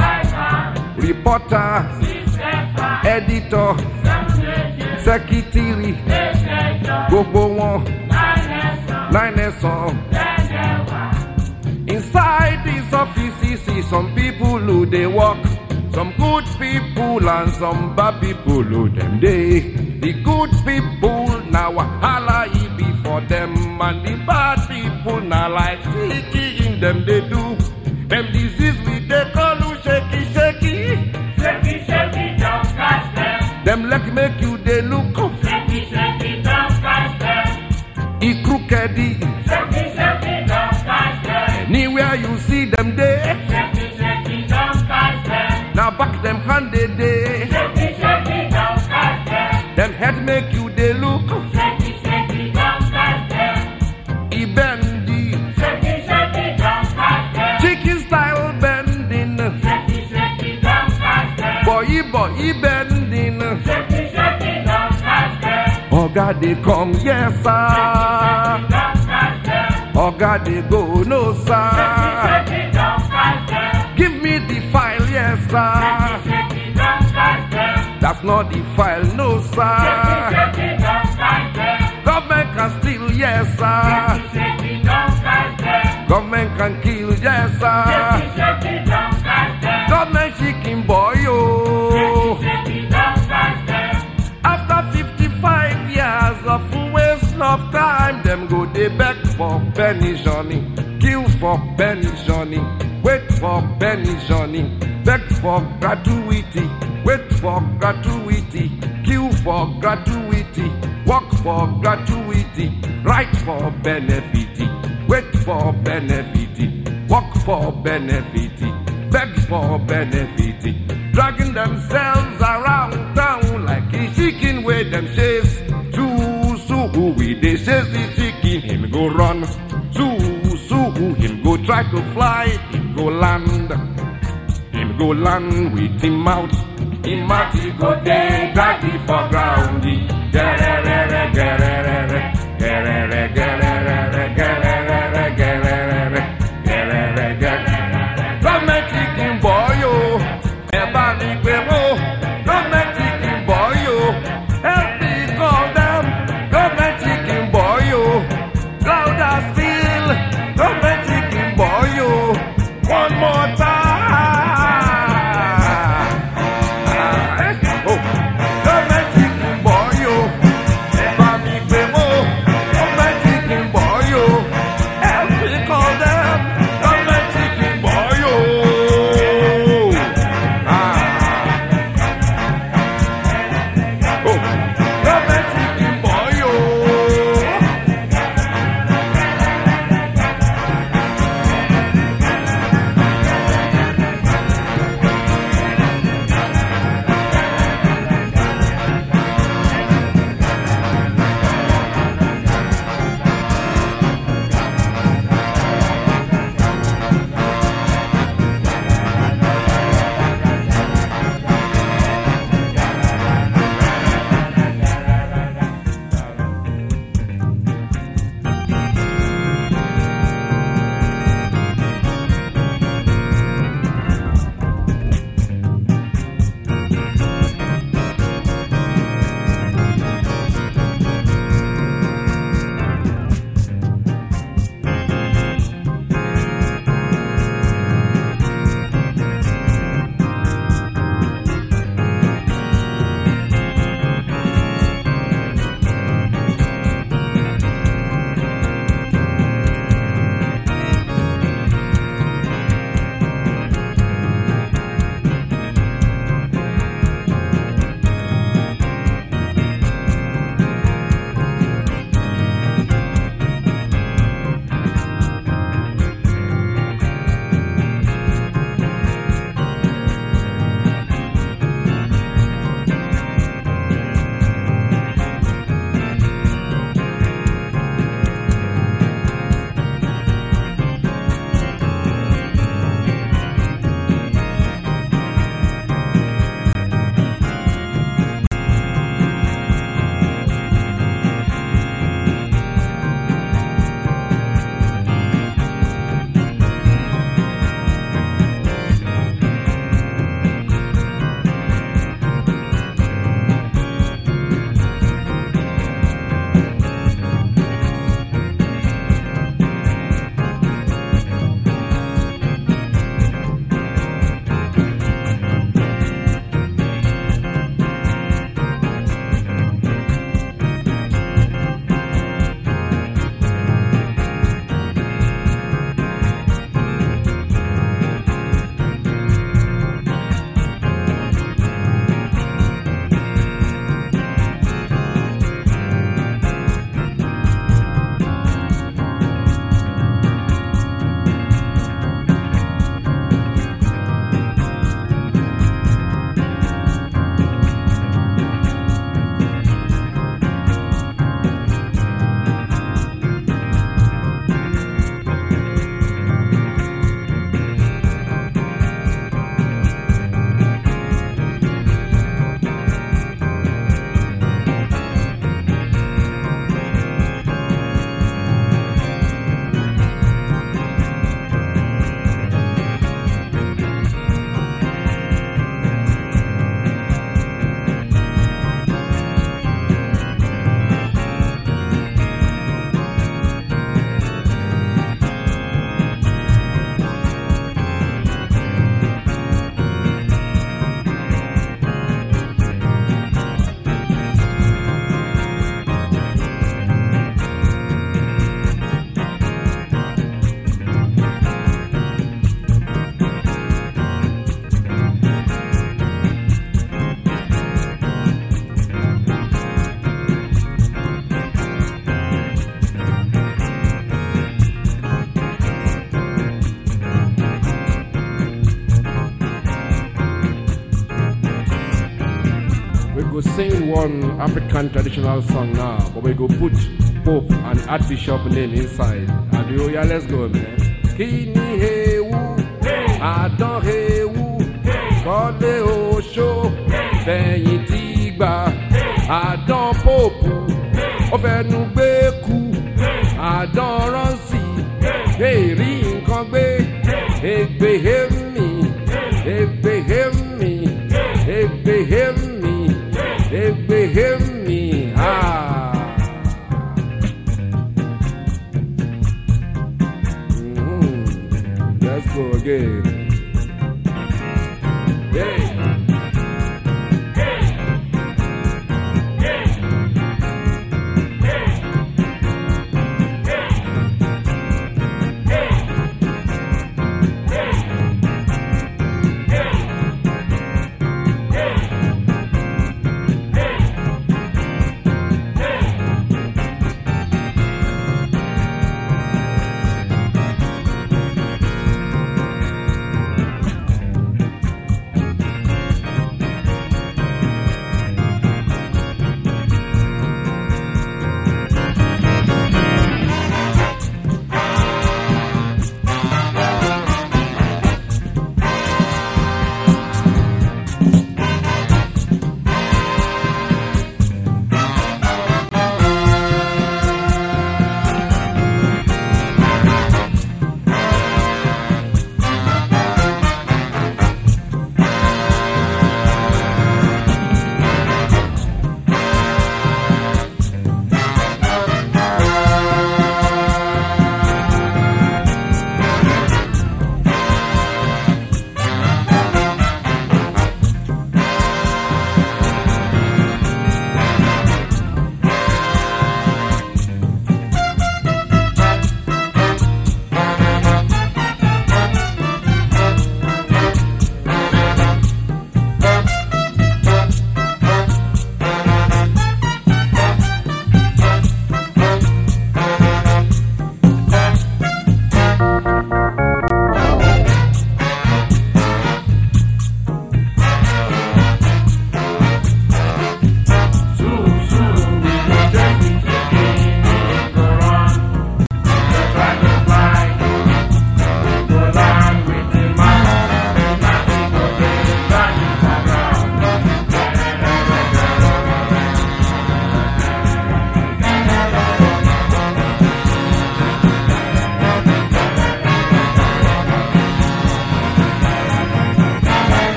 Reporter, Editor, Secretary, gbogbo wọn, Nine Ẹ̀sán. Inside these offices, see some people who they work. Some good people and some bad people who them they. The good people now holla e be for them and the bad people now like shaky in them they do. Them disease we they call you shaky shaky. Shaky, shaky, don't catch them. Them like make you they look. Shaky, shaky, don't catch them. E crooked. Shaky, shaky, don't catch them. Anywhere you see them there. Shaky, shaky, don't catch them. Now back them hand they day. God, they come, yes sir. Oh God, they go, no sir. Give me the file, yes sir. That's not the file, no sir. Government can steal, yes sir. Government can kill, yes sir. Penny Johnny, wait for penny Johnny, beg for gratuity, wait for gratuity, kill for gratuity. Work for gratuity, write for benefit, wait for benefit, work for benefit, beg for benefit, dragging themselves around town like a chicken with them chase. Too soon we they chase the chicken, him go run. Try to fly, him go land. Him go land with him out. Him out he go dead, drag it for ground. Gerere, gerere, gerere, gerere, one African traditional song now, but we go put Pope and Archbishop name inside. And yeah, let's go, man. Kini hewu, Adan hewu, Kọ́lé oṣó, fẹ̀yìn tí gbà, Adan Pope, ó fẹnu gbé kú, Adan ránsì, èrí nǹkan gbé, ègbè hẹ́mì, ègbè Let's go again. Yeah.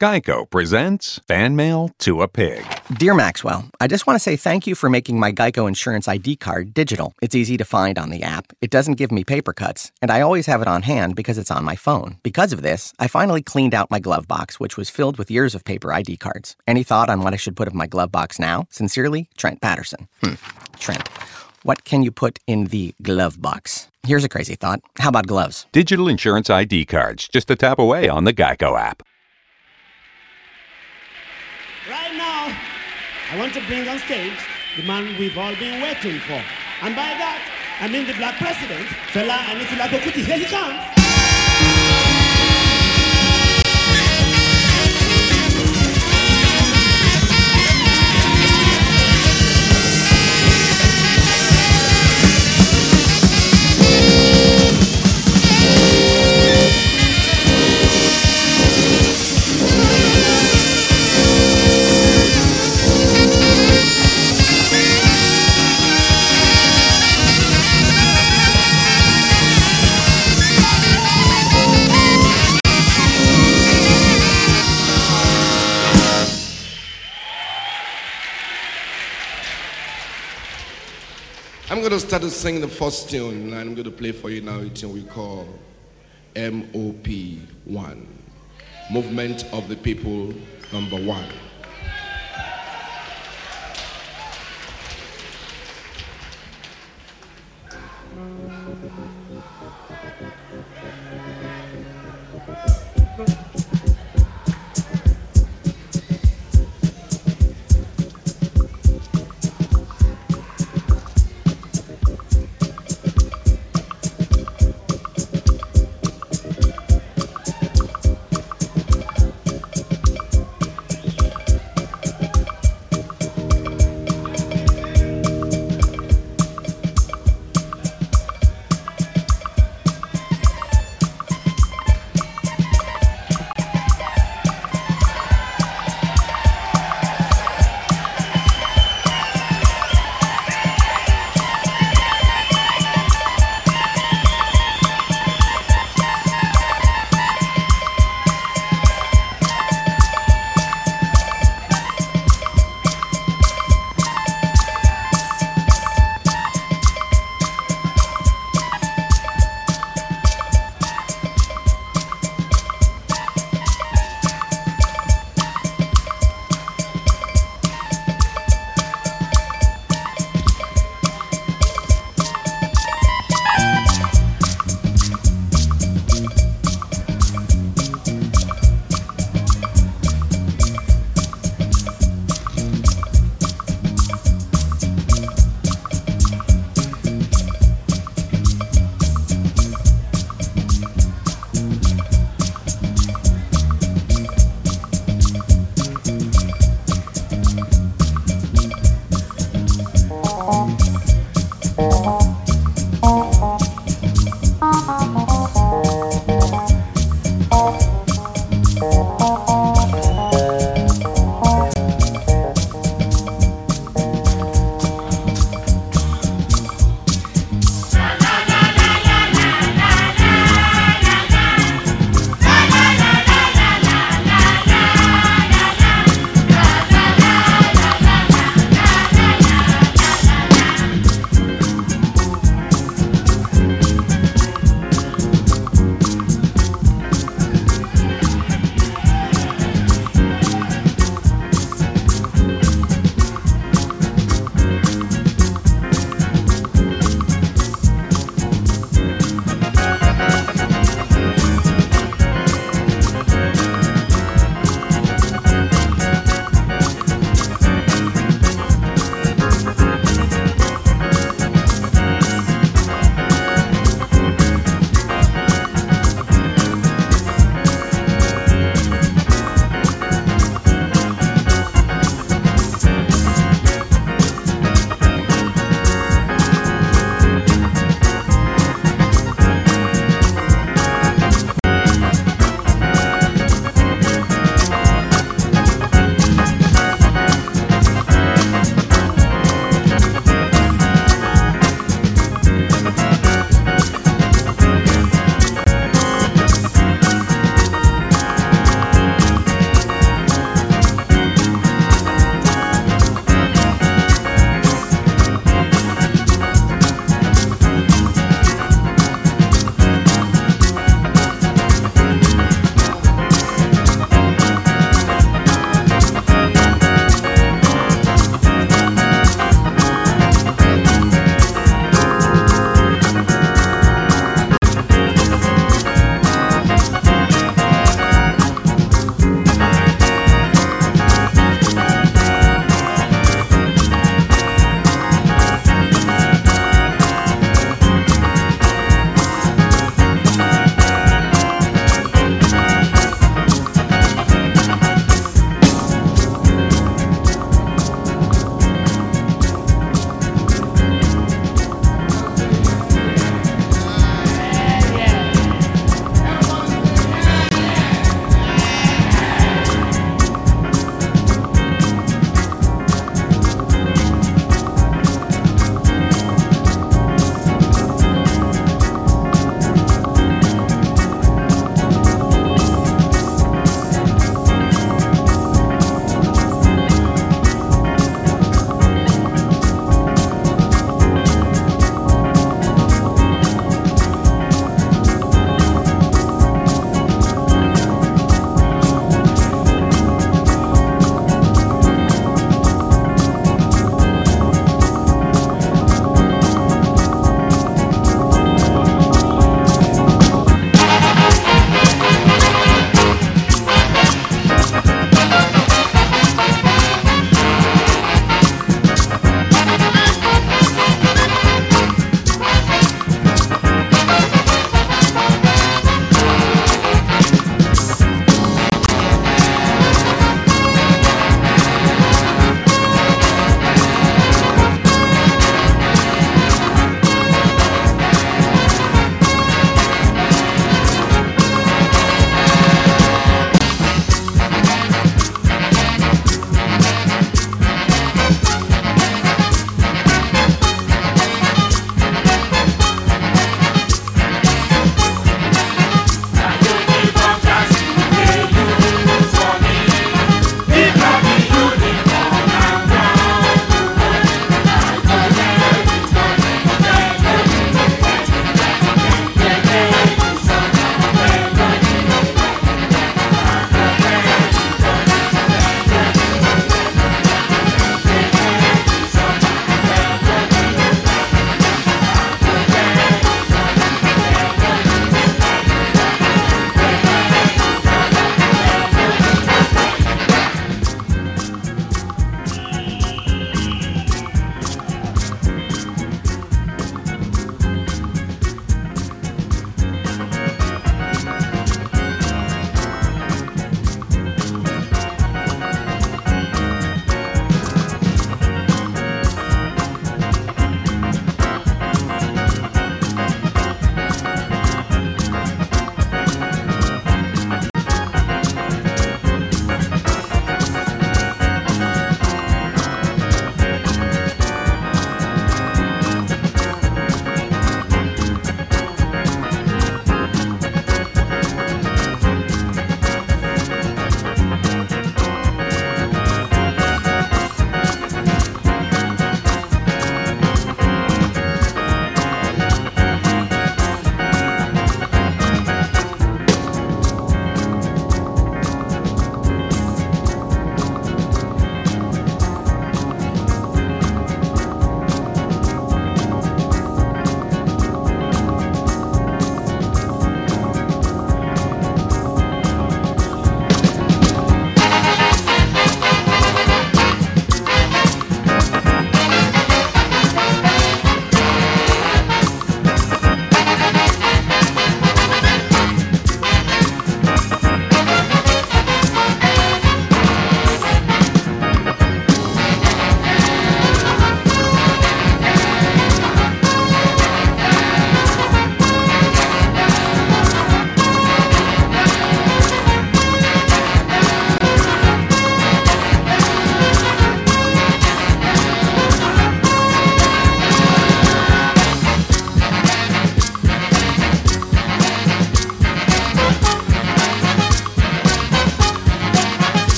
Geico presents Fan Mail to a Pig. Dear Maxwell, I just want to say thank you for making my Geico Insurance ID card digital. It's easy to find on the app, it doesn't give me paper cuts, and I always have it on hand because it's on my phone. Because of this, I finally cleaned out my glove box, which was filled with years of paper ID cards. Any thought on what I should put in my glove box now? Sincerely, Trent Patterson. Hmm. Trent, what can you put in the glove box? Here's a crazy thought. How about gloves? Digital insurance ID cards, just a tap away on the Geico app. Right now, I want to bring on stage the man we've all been waiting for. And by that, I mean the black president, Fela Anikulapo Kuti. Here he comes. I'm going to start to sing the first tune, and I'm going to play for you now a tune we call MOP 1 Movement of the People Number 1.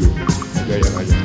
you. Yeah, yeah, yeah.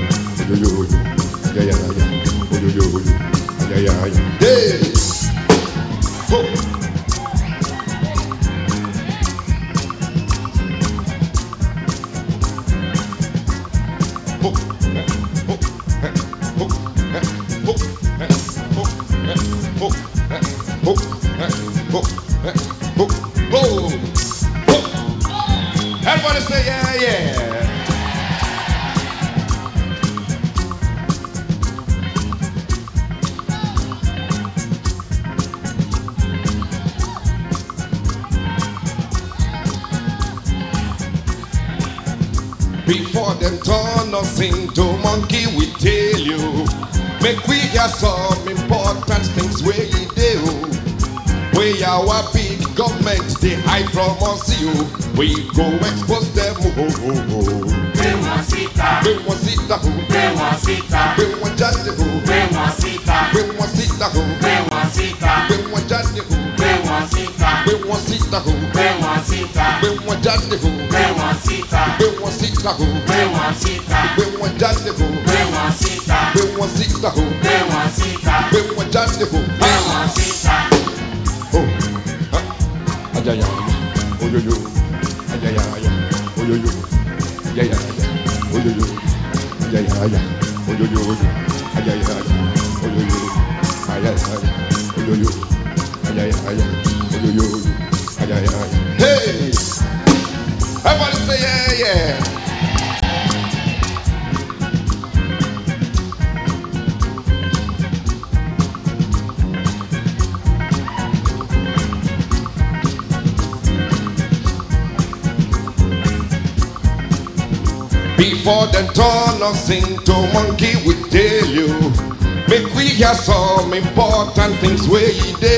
Important things where you do.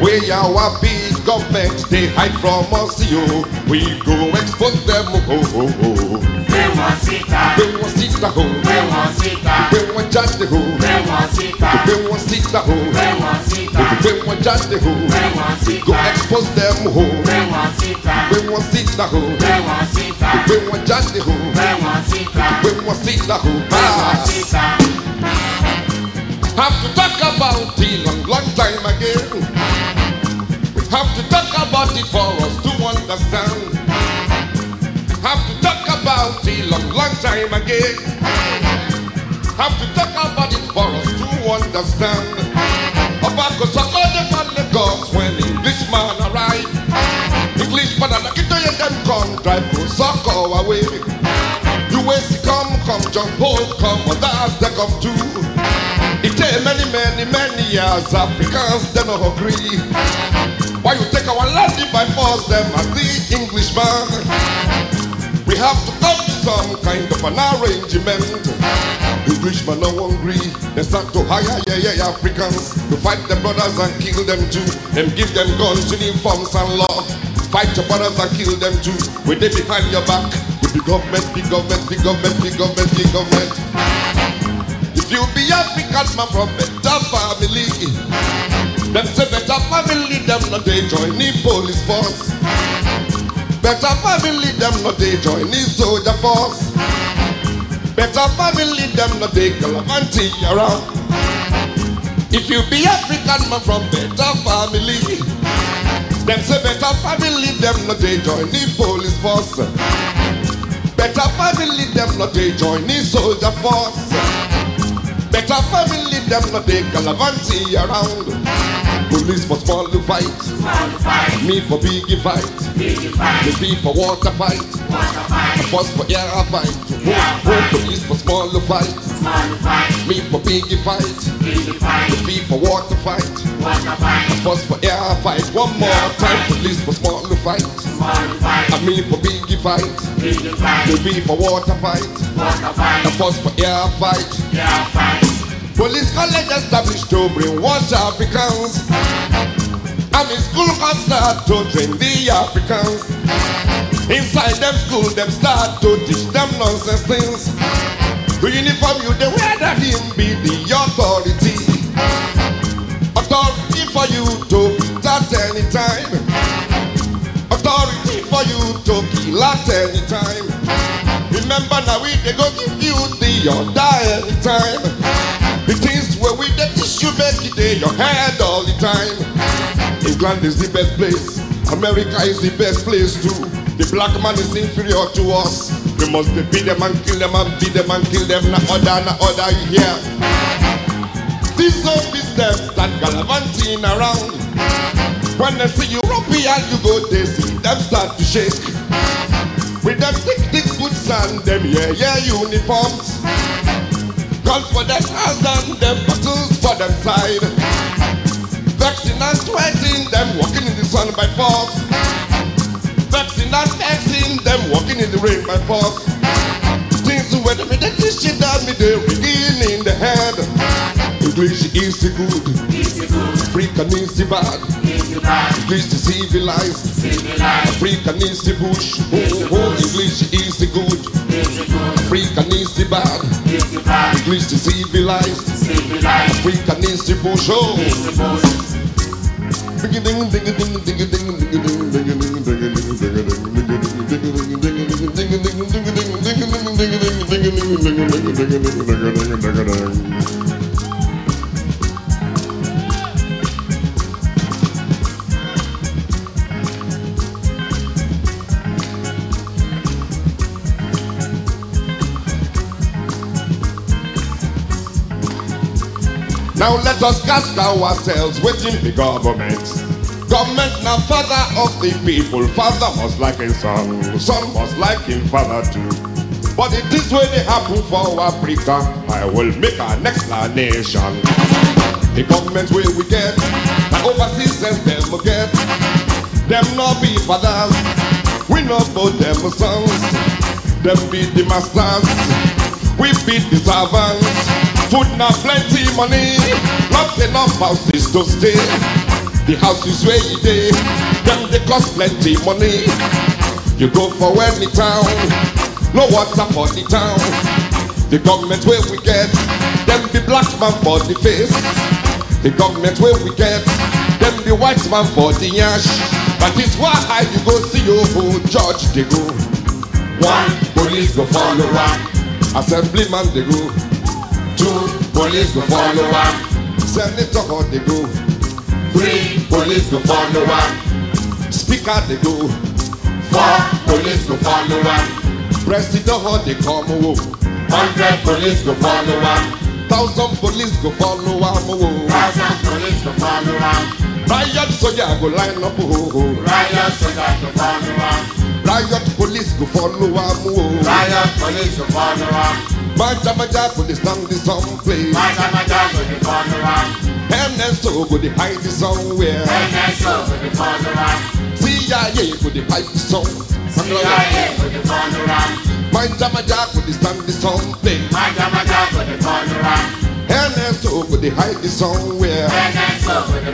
Where our big government they hide from us, you. We go expose them. Oh, oh, oh. They want sita. They want sit down. They want sita. They want who. They want sita. They want sit down. They want sita. They want judge the who. They want We go expose them. Oh. They want sita. They want sit down. They want sita. They want judge the who. They want sita. We want sit down. They want Ah. sita. Have to talk about it long, long time again. Have to talk about it for us to understand. Have to talk about it long, long time again. Have to talk about it for us to understand. About the Lagos when Englishman arrive. Englishman and Akitoye them come drive go sucker away. US come, come jump hold, come others they come too. It take many, many, many years Africans they no agree. Why you take our land by force them as the Englishman? We have to come to some kind of an arrangement. Englishmen no hungry. They start to hire yeah, yeah, Africans to fight their brothers and kill them too. Them give them guns, uniforms and law. Fight your brothers and kill them too. When they behind your back, with the government, the government, the government, the government, the government. You be African man from better family, them say better family, them not they join the police force. Better family, them not they join the soldier force. Better family, them not they galamantey around. If you be African man from better family, them say better family, them not they join the police force. Better family, them not they join the soldier force. Better family, them they galamantey around. Police for small to fight. Me for biggie fight. Me be for water fight. First for air fight. Oh, oh, police for small to fight. Me for biggie fight. Me be for water fight. First for air fight. One more time. Police for small to fight. And me for biggie fight. Me be for water fight. And first for air fight. Police college established to brainwash Africans. And in school can start to train the Africans. Inside them school, them start to teach them nonsense things. The uniform you they wear that him be the authority. Authority for you to beat at any time. Authority for you to kill at any time. Remember now we they go give you the order anytime. The issue make it they your head all the time. England is the best place. America is the best place too. The black man is inferior to us. We must beat them and kill them and beat them and kill them. Na order, na order, you hear? This old business that gallivanting around. When they see European, you go, they see them start to shake. With them thick, thick boots and them yeah, yeah uniforms. Guns for them hands and them battles for them side. Vexing and sweating, them walking in the sun by force. Vexing and vexing, them walking in the rain by force. Things where them they teach it down me, they begin in the head. English is the good, African is the bad. English the civilized, African is the bush. Oh, oh, English is the good, African is the bad. English the civilized, African is the bush. Oh. Now let us cast ourselves, within the government. Government now father of the people, father must like his son, son must like him father too. But it is when it happen for Africa, I will make an explanation. The government where we get, the overseas them them get, them not be fathers, we not both them sons, them be the masters, we be the servants. Food not plenty money, not enough houses to stay. The houses where you day, them they cost plenty money. You go for any town, no water for the town. The government where we get, them the black man for the face. The government where we get, them the white man for the ash. That is why you go see your whole judge they go. One police go follow one, assemblyman they go. Police go follow one, senator they go. Three police go follow one, speaker they go. Four police go follow one, president they come oh. Hundred police go follow one, thousand police go follow one oh. Thousand police go follow one. Riot soldier go line up oh. Riot soldier go follow one. Riot police go follow one oh. Riot police go follow my Jabba Jack with the song the song play. My Jabba Jack with the form around. rock. And so with the hide the somewhere. And then so with the form around. CIA with the pipe the song. CIA with the form around. rock. My Jabba Jack with the song the song play. My Jabba Jack with the form around. Go dey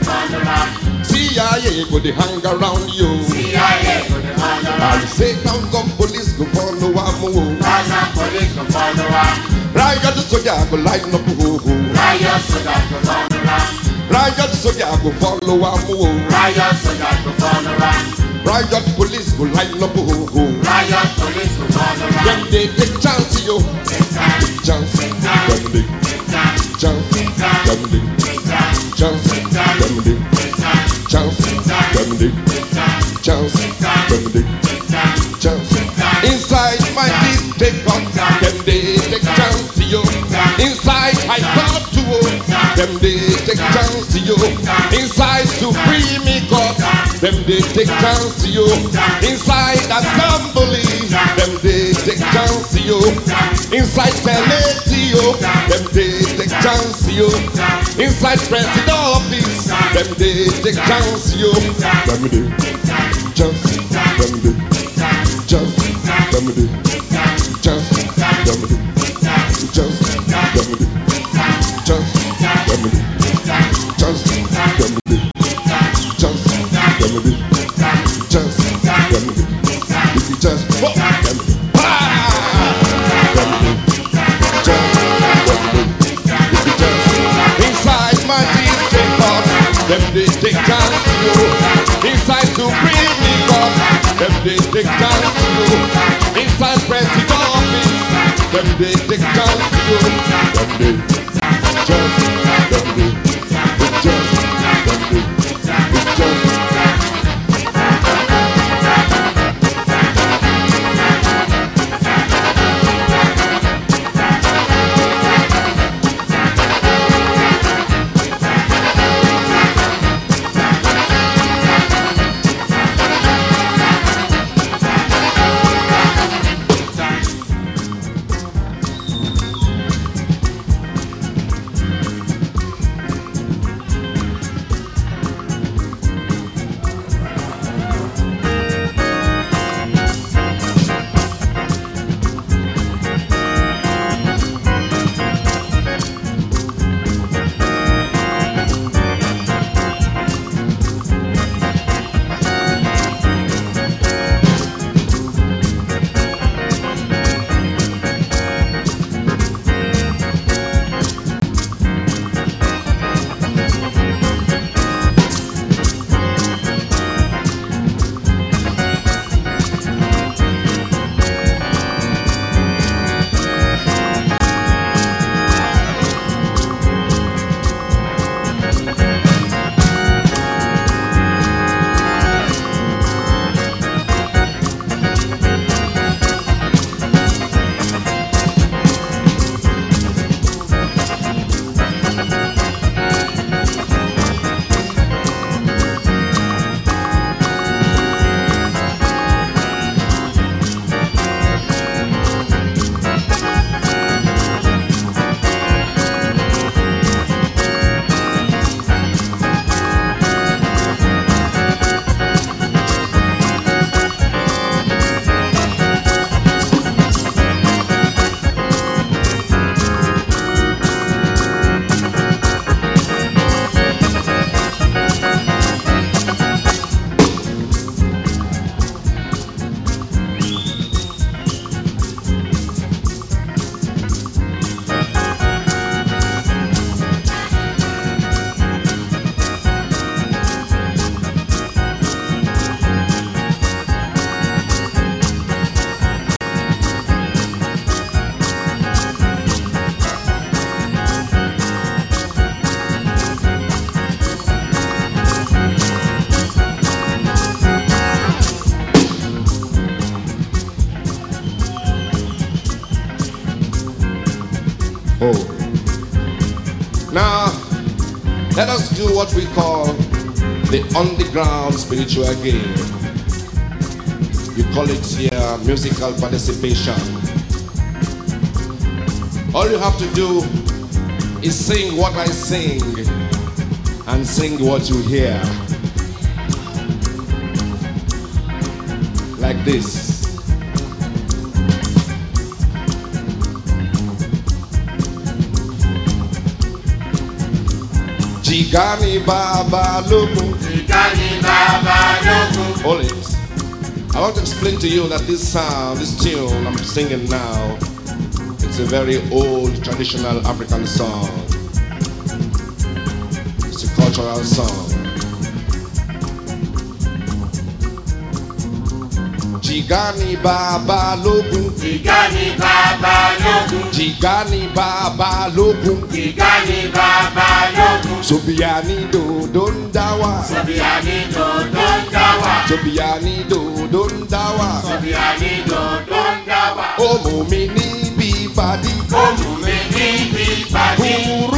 follow one. CIA go dey hang around you. CIA go dey follow one. I say Gangan police go follow am oh. o. Gangan police go follow am. Riot soldier go up oh, oh. o. Riot soldier go follow am. Riot soldier go follow am o. Riot soldier go follow am. Riot police go line up. Riot police go follow am. Dem dey take chance yo. Take chance. Dem dey chance jump, let me do, jump, let me. Inside my feet, take on them days, take chance to. Inside my heart to own them take chance to. Inside to free me, God, them days, take chance to you. Inside assembly. Them days they can't see you. Inside Senate. Them days they can't see you. Inside President Office. Them days they can't see you. Them days, just them days, just them days, just them days, just them days, just them days, just them days, just them days. Chance to you inside Supreme Court them they take to you inside President office them they take to you them they chance what we call the underground spiritual game. You call it here musical participation. All you have to do is sing what I sing and sing what you hear. Jigani Baba Logo. Jigani Baba Logo. Hold. I want to explain to you that this sound, this tune I'm singing now, it's a very old traditional African song. It's a cultural song. Jigani Baba Logo. Jigani Baba Logo. Jigani Baba Logo. Jigani Baba Logo. Sobiani do don dawa. Sobiani do don dawa. Sobiani do don dawa. Sobiani do don dawa. Omo mi ni bi badi. Omo mi ni bi badi.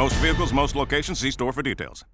Most vehicles, most locations, see store for details.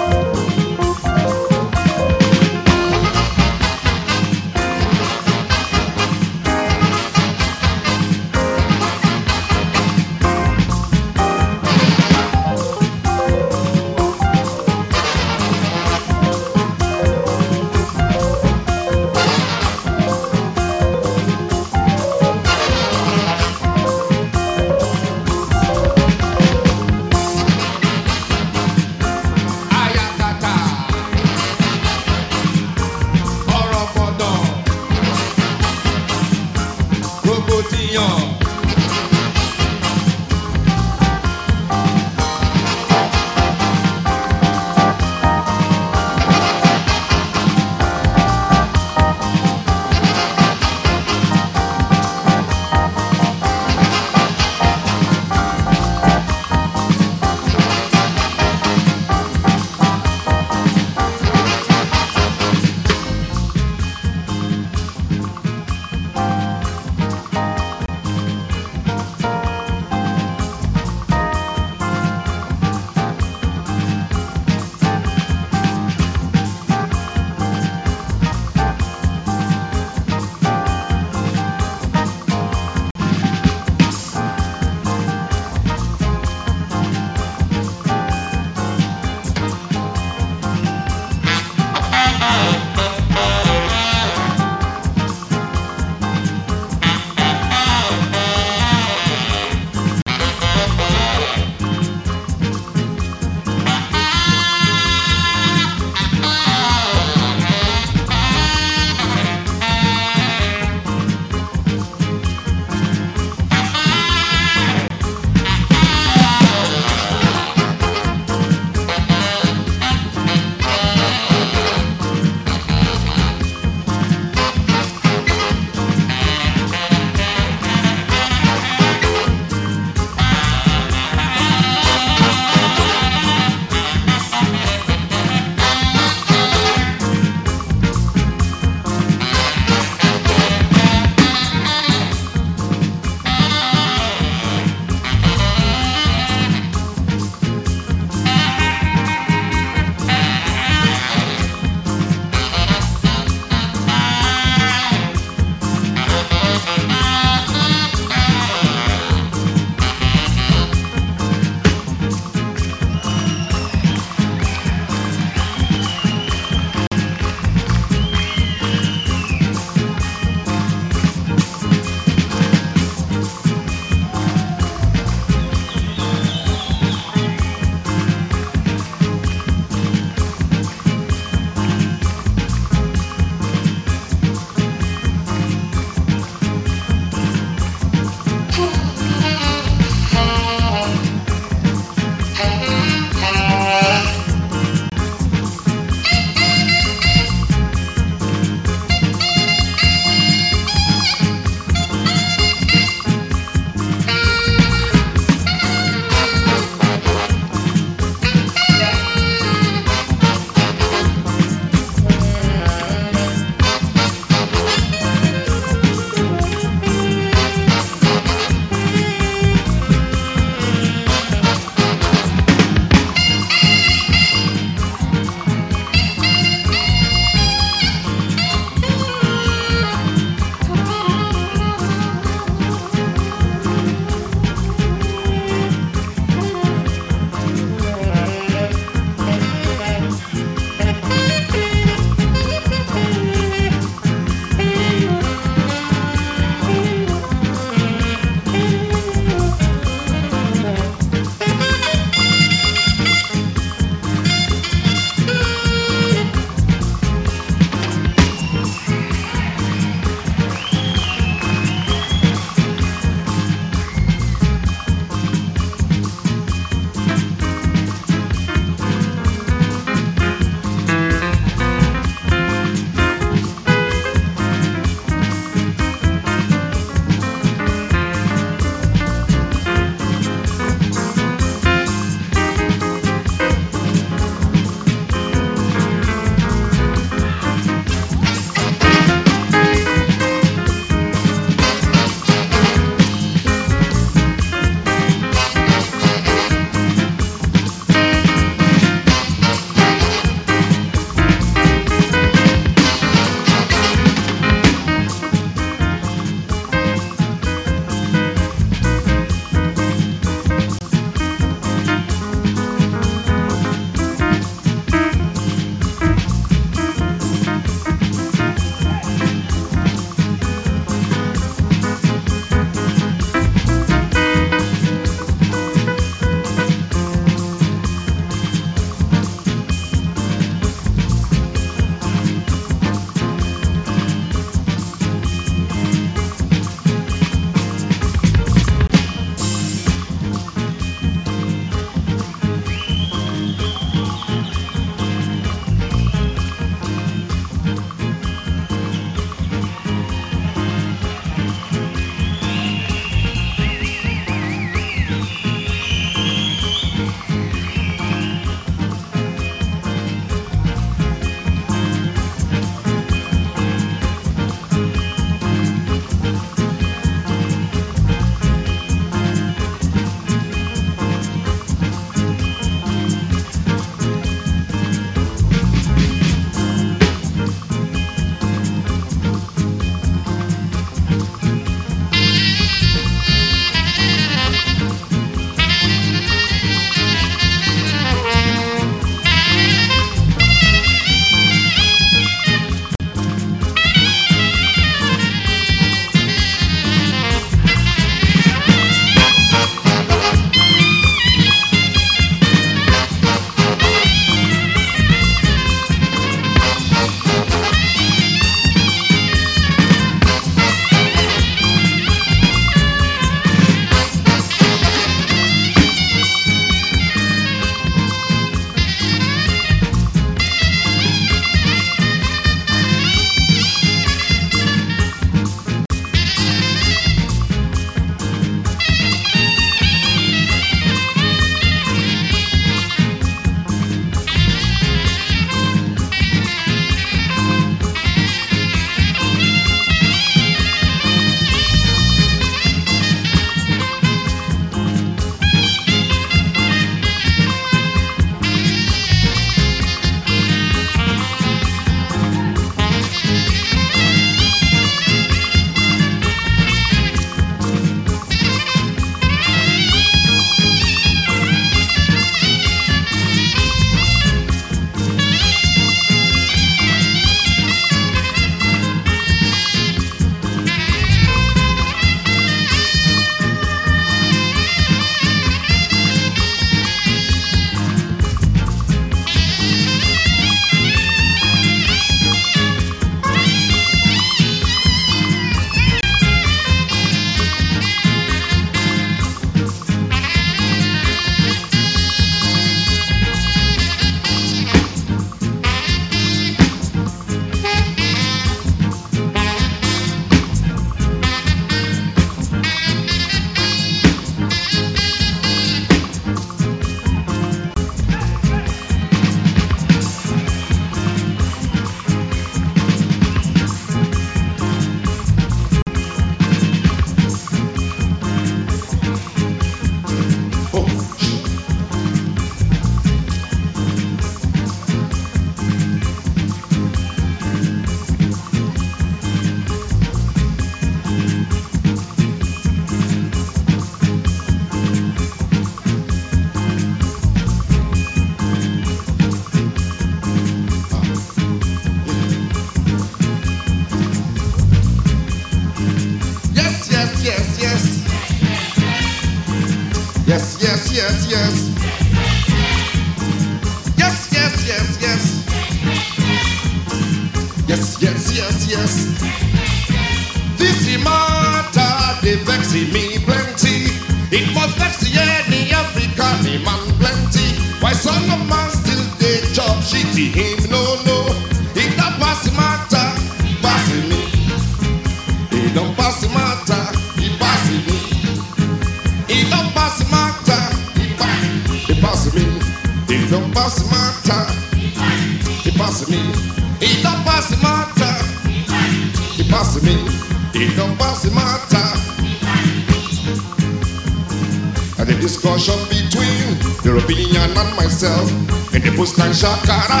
Bustan shakara,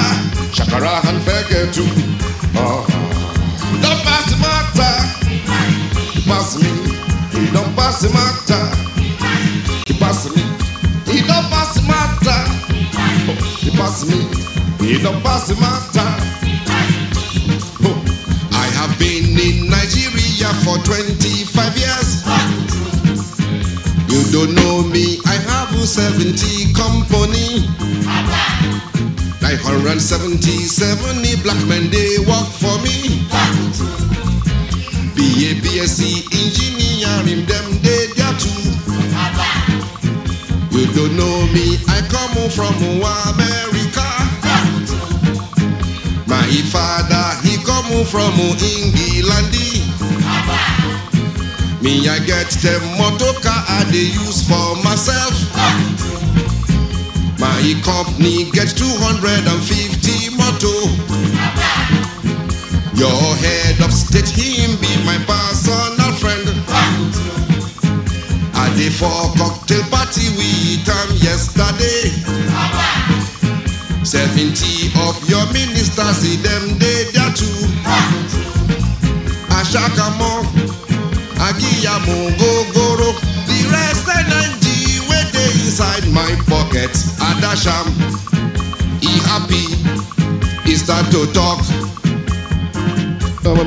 shakara and the motor car I dey use for myself. My company gets 250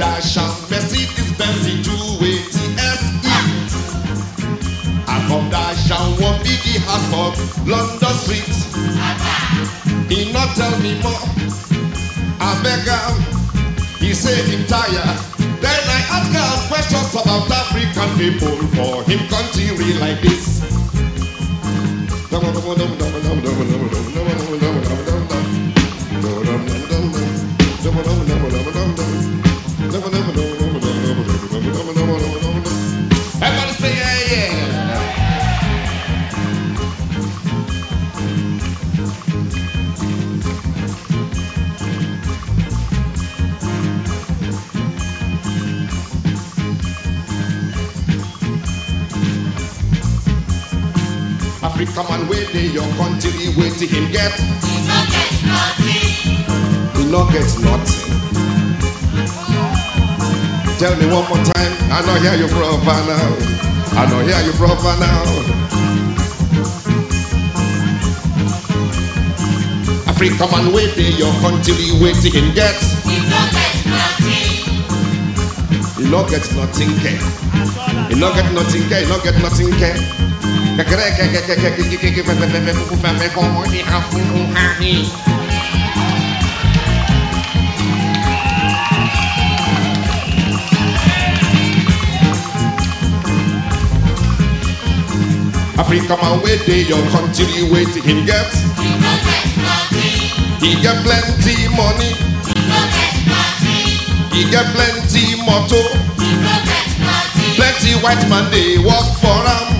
Dachshund, Mercedes Benz E280SE. I come Dachshund, one biggie has for London Street. He not tell me more. I beg him. He said him tired. Then I ask him questions about African people for him country like this. don't hear you proper now. I don't hear you proper now. Africa man wait waiting your country waiting and get. He no get nothing. He no get nothing care. He no get nothing care. He no get nothing care. Kekere kekere kekere kekere kekere kekere kekere kekere kekere kekere kekere kekere kekere kekere Africa man where they your country waiting him get. He get. He get plenty money. He get plenty motto. Plenty white man they work for him.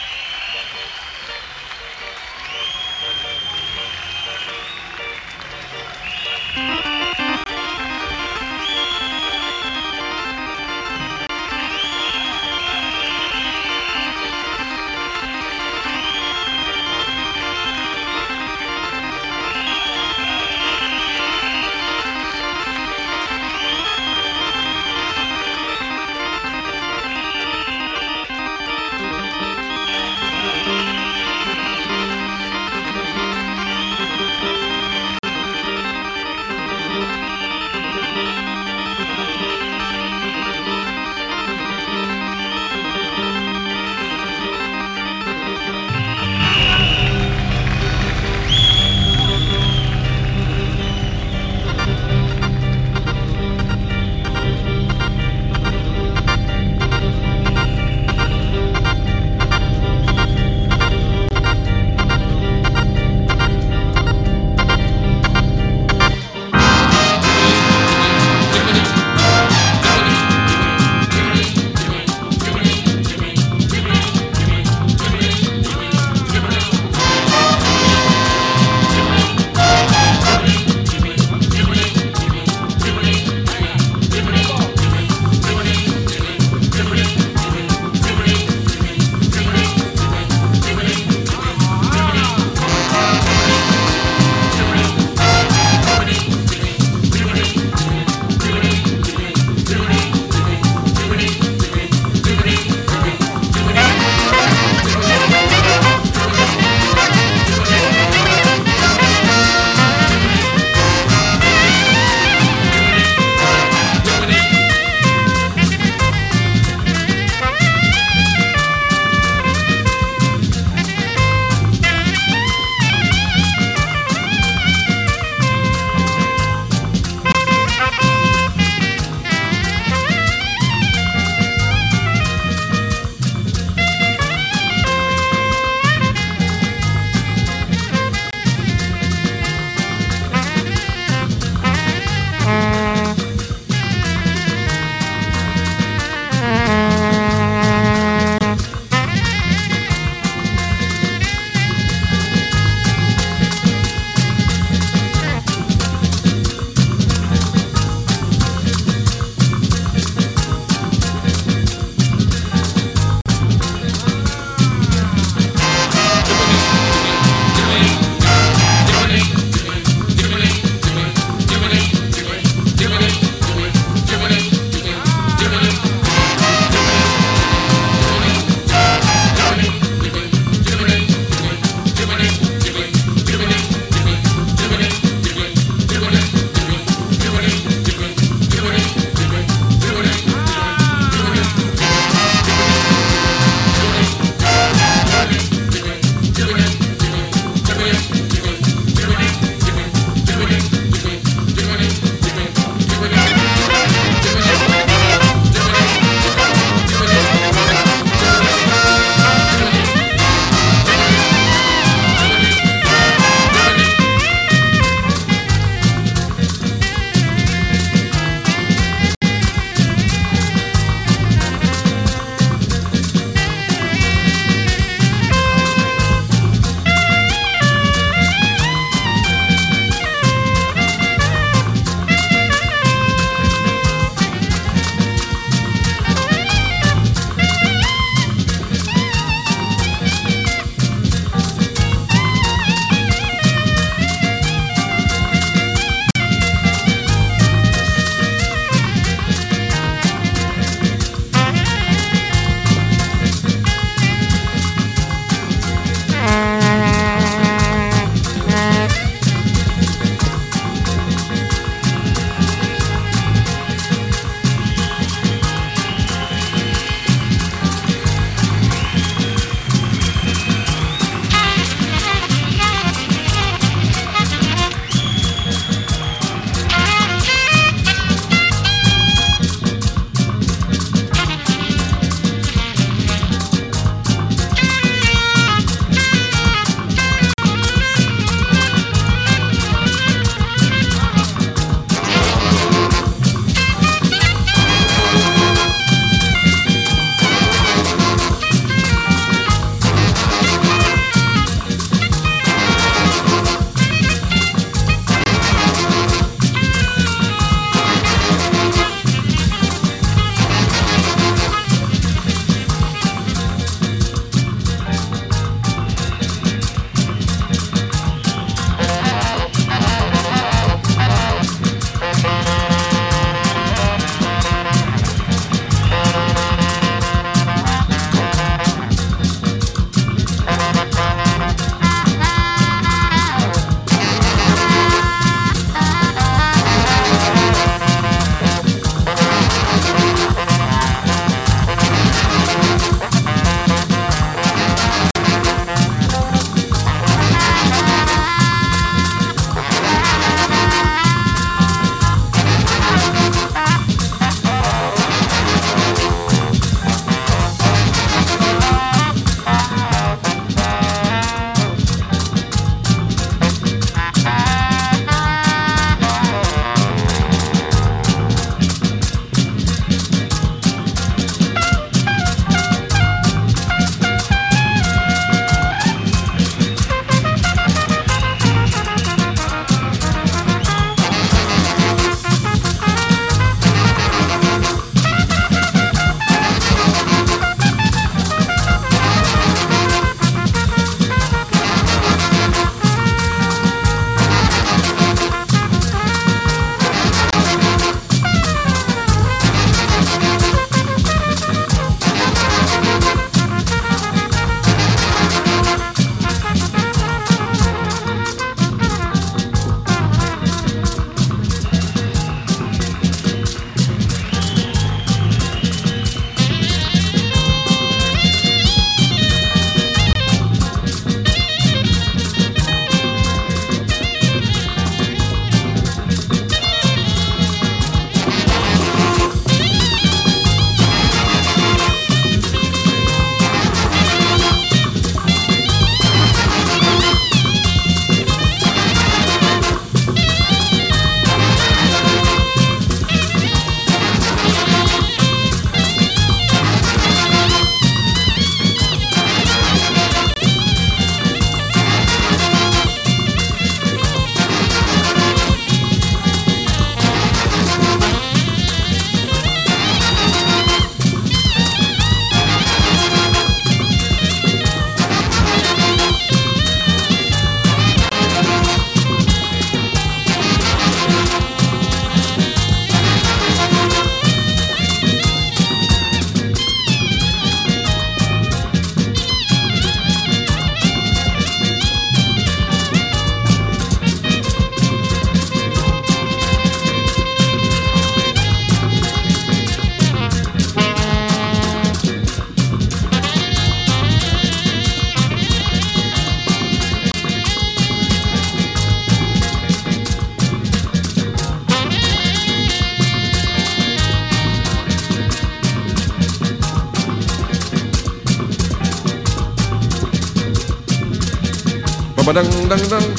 Dang dang dang.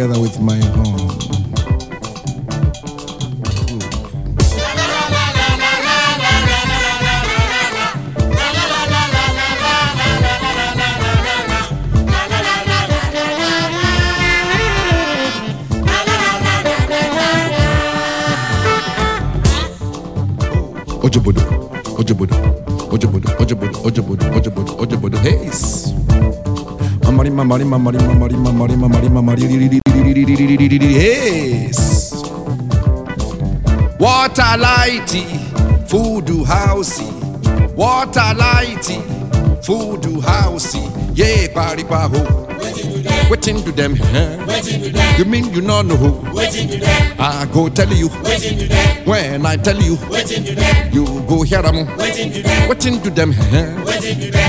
Together with my mamari, mamari, Yes. Water lighty, do housey. Water lighty, do housey. Yeah, party ho. Waiting to them. Waiting to them. You mean you know no who? Waiting to. I go tell you. Waiting to. When I tell you. Waiting to. You go hear them. Waiting to them. Waiting to them.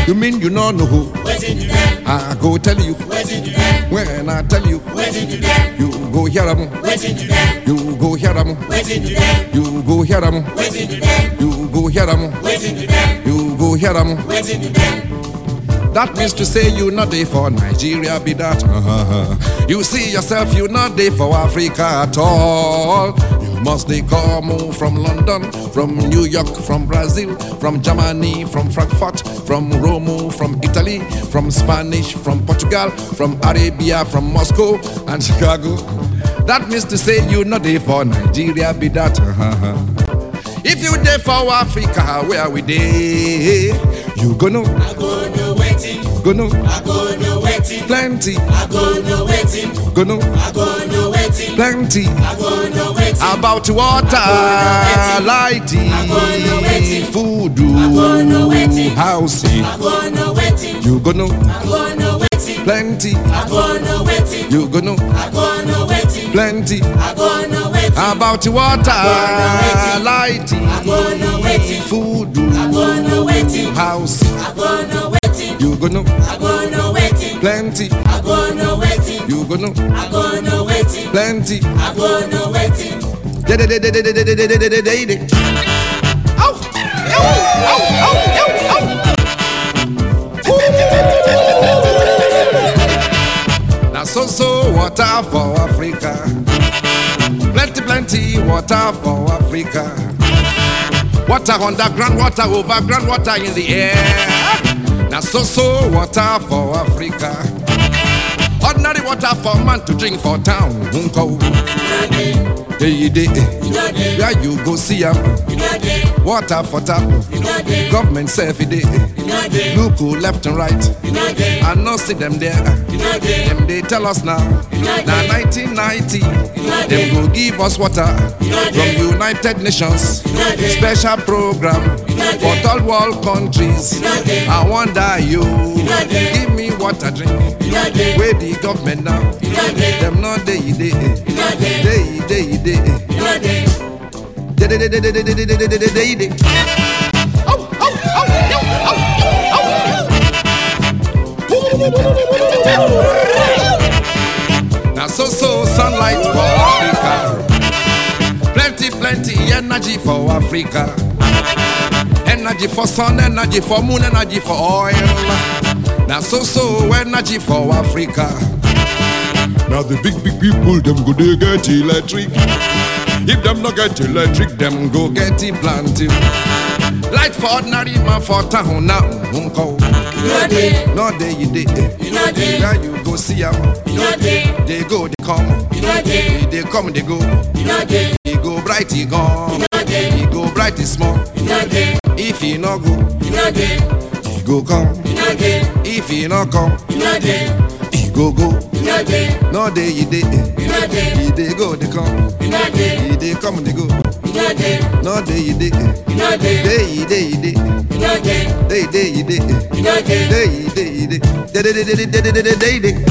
You mean you know no who? Waiting to. I go tell you. Waiting to. When I tell you. Waiting to. You go hear them. Waiting to. You go hear them. Waiting to. You go hear them. Waiting to. You go hear them. Waiting to. You go hear them. Waiting to them. That means to say you not there for Nigeria, be that. Uh-huh. You see yourself, you not there for Africa at all. You must they come from London, from New York, from Brazil, from Germany, from Frankfurt, from Rome, from Italy, from Spanish, from Portugal, from Arabia, from Moscow and Chicago. That means to say you not there for Nigeria, be that. Uh-huh. If you there for Africa, where we there? You gonna, I go know. I go know waiting. Plenty. I go know waiting. Go know. I go know waiting. Plenty. I go know waiting. About water, lighting, food, housing. You gonna, I go know waiting. Plenty. I go know waiting. You gonna, I go know waiting. Plenty. I go know waiting. About water, lighting, food, house. You gonna, I go no waiting, plenty. I go no waiting, You gonna, I go no waiting, plenty. I go no waiting. Now so so water for Africa. Plenty plenty water for Africa. Water underground, water overground, water in the air. Now so so water for Africa. Ordinary water for man to drink for town. Unko. Hey, day, where you go see am? Water for tap. Government self day. Look who left and right. I no see them there. Them they tell us now. Now 1990, them go give us water from United Nations. Special program for third world countries. I wonder you. Give me water drink. Where the government now? Them not they they they they they they they Now so so sunlight for Africa. Plenty plenty energy for Africa. Energy for sun, energy for moon, energy for oil. Now so so energy for Africa. Now the big big people them go they get electric. If them not get electric, them go get it planted. Light for ordinary man for town now. Unko. know dey. No day you day. You know dey. Where you go see them. You know dey. They go, they come. You know dey. They come, they go. You know dey. He go bright, he gone. You know. He go bright, he small. You know dey. If he no go, You know dey. he go come. You know dey. If he no come, You know dey. he go go. You know dey. No day he day. You know dey. He they go, they come. You know dey. He they come, they go no day, no day, you did it, day, day, day, you did it, day, day, day, you did it, day, day, day, day, day, day, day, day, day, day.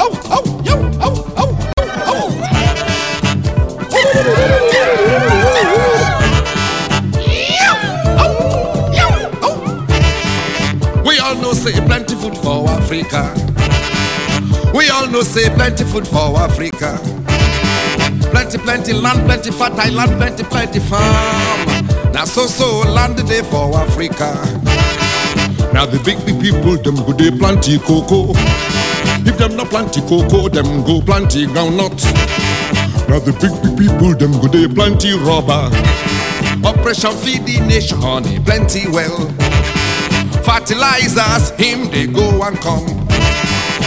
Oh, oh, yo, oh, oh, oh, oh. say plenty food for Africa. We all know say plenty food for Africa. Plenty, plenty land, plenty fertile land, plenty, plenty farm. Now so so land day for Africa. Now the big big people them go they plenty cocoa. If them not planty cocoa, them go planty groundnut. Now the big big people, them go they planty rubber. Operation feed the nation, plenty well. Fertilizers, him they go and come.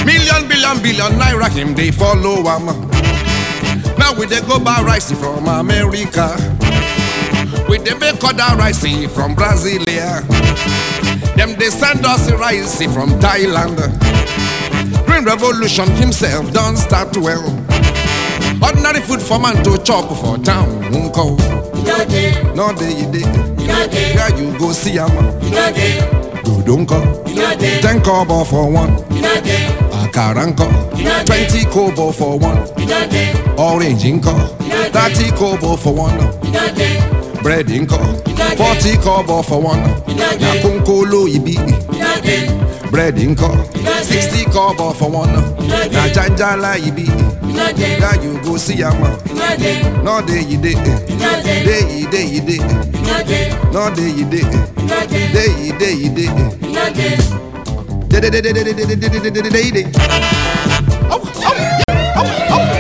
Million, billion, billion naira, him they follow am. Now we they go buy rice from America. We they make other rice from Brasilia. Them they send us rice from Thailand. Green Revolution himself don't start well. Ordinary food for man to chop for town. Unko. No day, No day you day. no day, Yeah, you go see am. no day, Dodonko. no day, Ten kobo for one. no day, Karanko, twenty kobo for one. Orange nko, thirty kobo for one. Bread nko, forty kobo for one. Yakunkolo ibi. Bread nko, sixty kobo for one. Na janjala ibi. Now you go see a man. No day you did. Day you day you did. No day you did. Day you day you did. Oh, oh,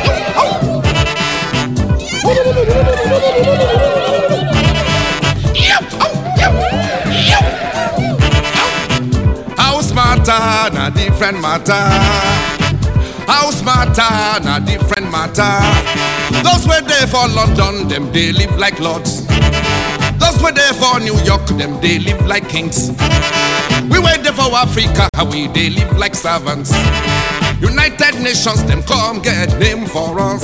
House matter, na different matter. House matter, uh, na different matter. Those were there for London, them they live like lords. Those were there for New York, them they live like kings. We there for Africa, how we they live like servants. United Nations, them come get name for us.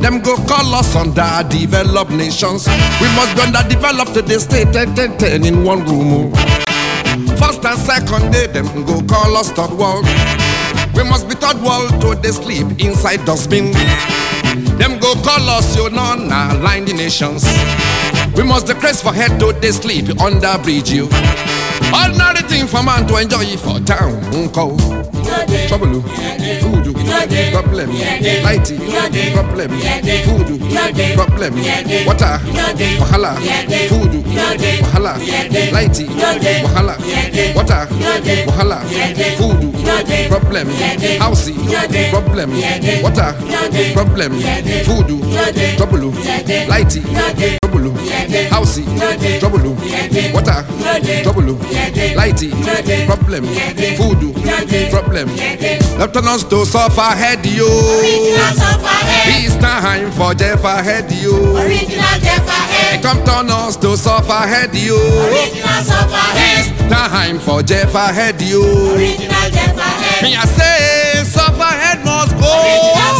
Them go call us underdeveloped nations. We must be underdeveloped to the state ten, ten, ten in one room. oh. First and second day, them go call us third world. We must be third world to the sleep inside dustbin. Them go call us you know non aligned nations. We must decrease for head to the sleep under bridge you. Ordinary thing for man to enjoy for town. Unko. Trouble, voodoo, problem, lighty, problem, voodoo, problem, water, wahala, voodoo, wahala, lighty, wahala, water, wahala, voodoo, problem, housey, problem, water, problem, voodoo, trouble, lighty, trouble, housey, trouble, water, trouble, lighty, problem, voodoo, problem. Lieutenants to suffer head yo. It's time for Jeff head yo. Original Jeff ahead. Come turn us to suffer head yo. Original suffer It's head. time for Jeff head yo. Original Jeff ahead. Me I say suffer head must go. Original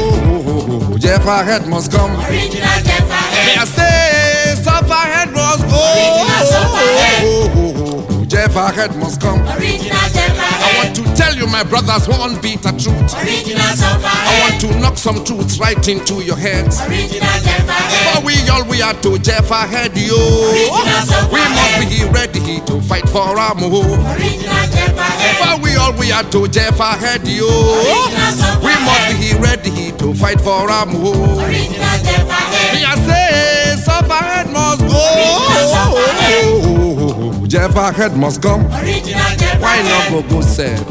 oh, oh, oh, Jeff head must come. Original Jeff Me ahead. I say suffer head must go. Original suffer go. Jeff head must come. Original I want to tell you, my brothers, one beat bitter truth. Original I want to knock some truths right into your heads. Original For we all we are to Jeff ahead, yo. We must be ready to fight for our move. For we all we are to Jeff ahead, yo. We must be ready to fight for our move. Original Jeff ahead. Me I say, suffer must go. Jeva head must come. Original Jeva Why not go go self?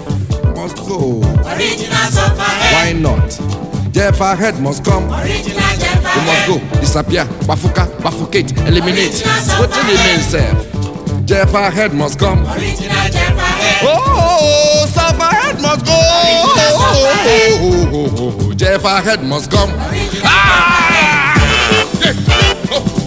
Must go. Original sofa head. Why not? Jeva head must come. Original Jeva You must go. Disappear. Bafuka. Bafukate. Eliminate. What do you mean self? Jeva head must come. Original Jeva head. Oh, oh, oh sofa head must go. Original sofa head. Jeva head must come. Original ah! Jeva head. Yeah. Oh.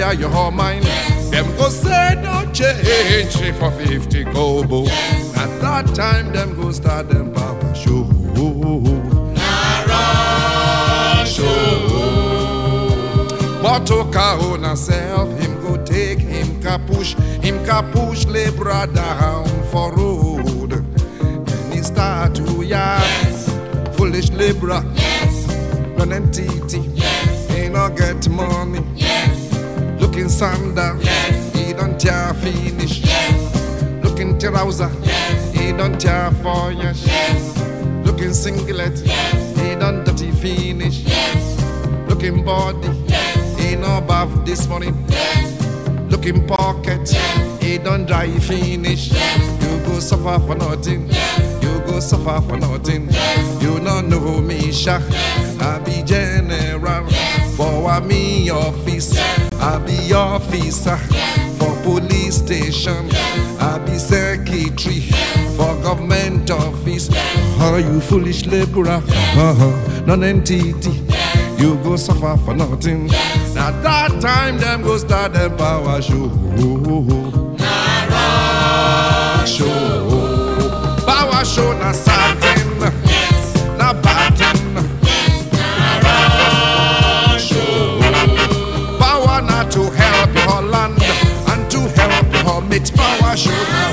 Tire your mind. Them go say no change for 50 kobo. At that time, them go start them power show. But to Kahuna self, him go take him capush, him capush labor down for road. Then he start to yard, foolish labor, running titi, he no get money. Looking sandal, he don't tear finish. Yes. Looking trouser, he don't care for yes. Looking singlet, Yes. he don't dirty finish. Yes. Looking body, Yes. he no bath this morning. Looking pocket, Yes. he don't dry finish. Yes. You go suffer for nothing. Yes. You go suffer for nothing. Yes. You don't know me, Sha. I be general for a me office. I be officer for police station. I be secretary for government office. Are you foolish laborer? Uh-huh. Non-entity. You go suffer for nothing. Now that time them go start them power show. Show. Power show na satin. Mate. Power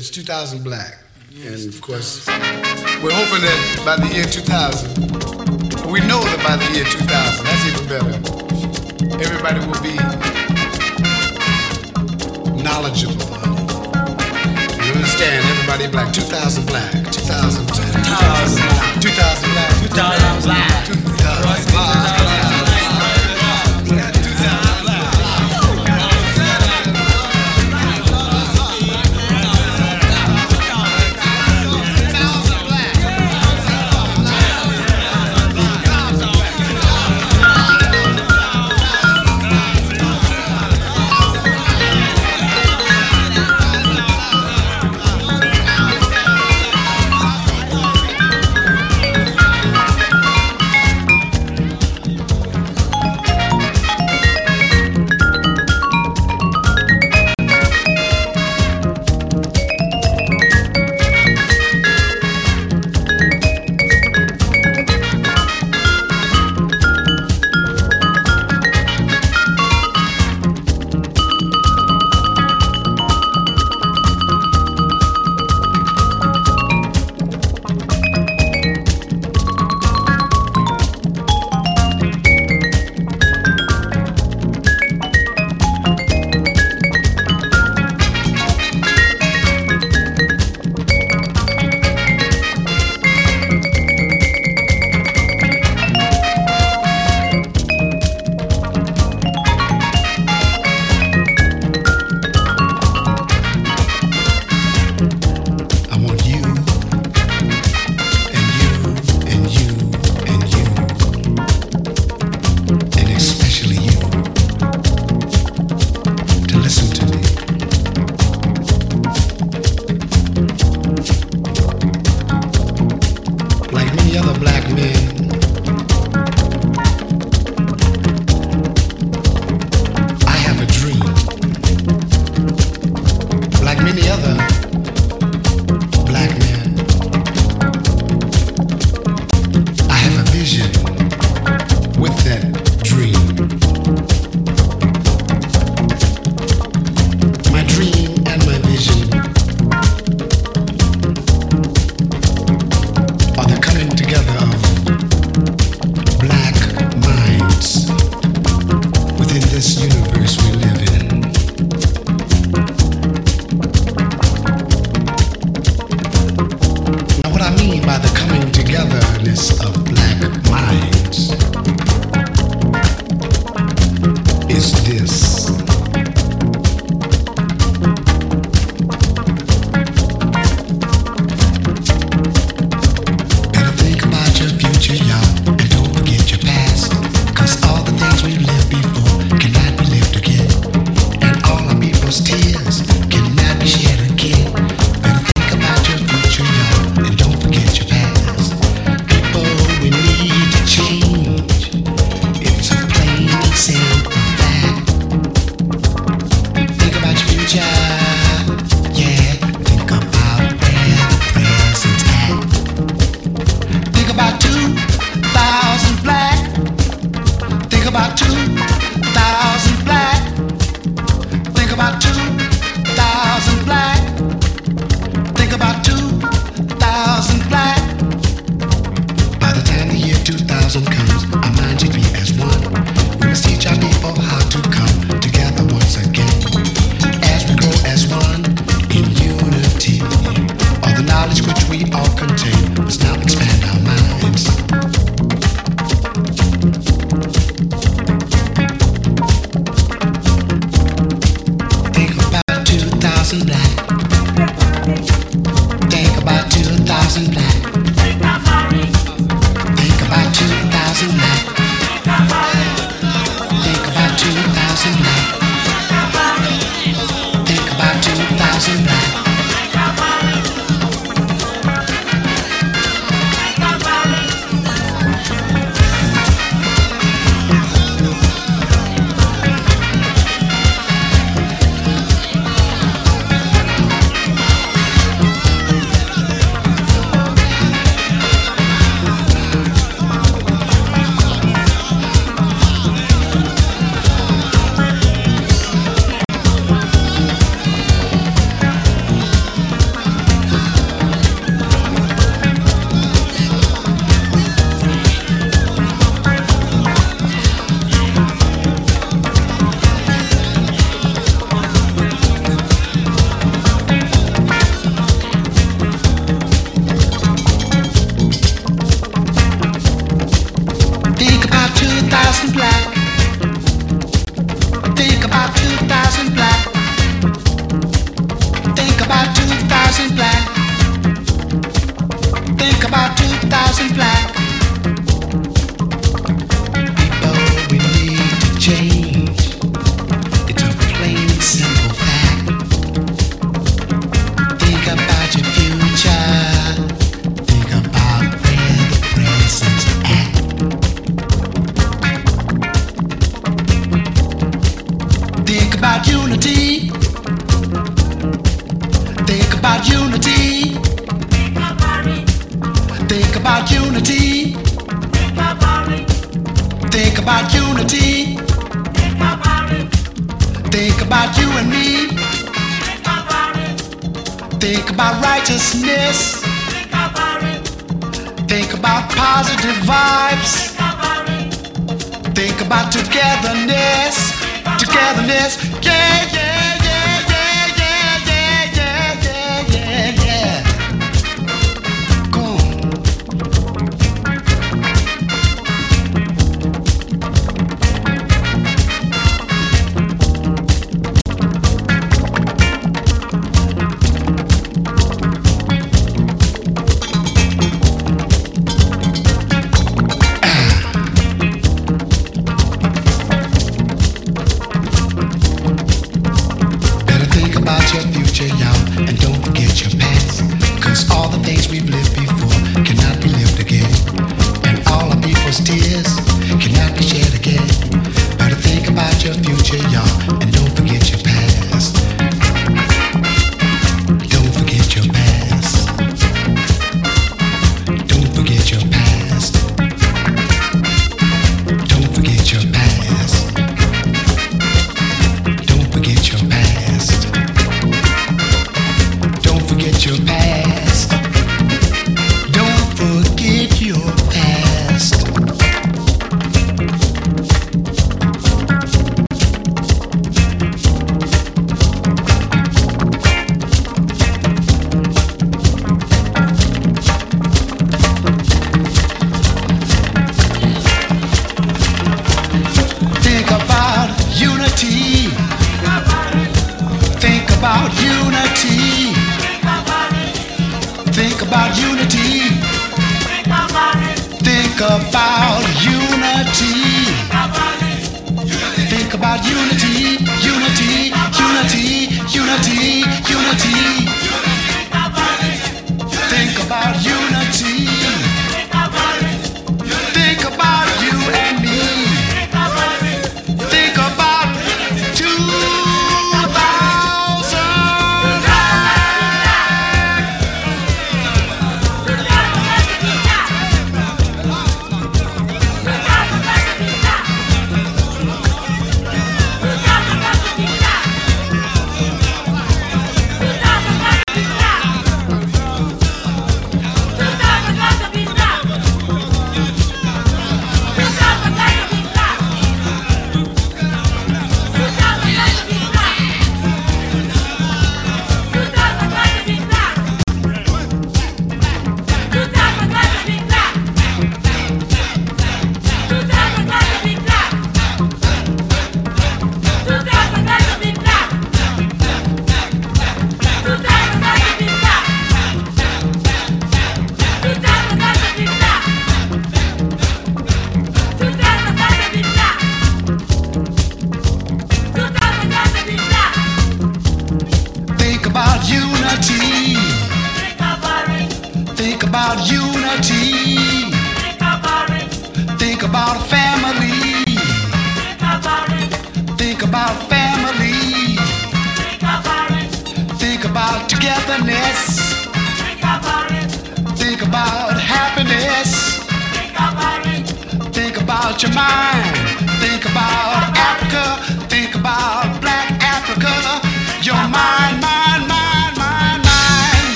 it's 2000 Black. Yes, and of course, we're hoping that by the year 2000, we know that by the year 2000, that's even better, everybody will be knowledgeable. You understand? Everybody black. 2000 black. 2000 black. 2000 black. 2000 black. 2000 black.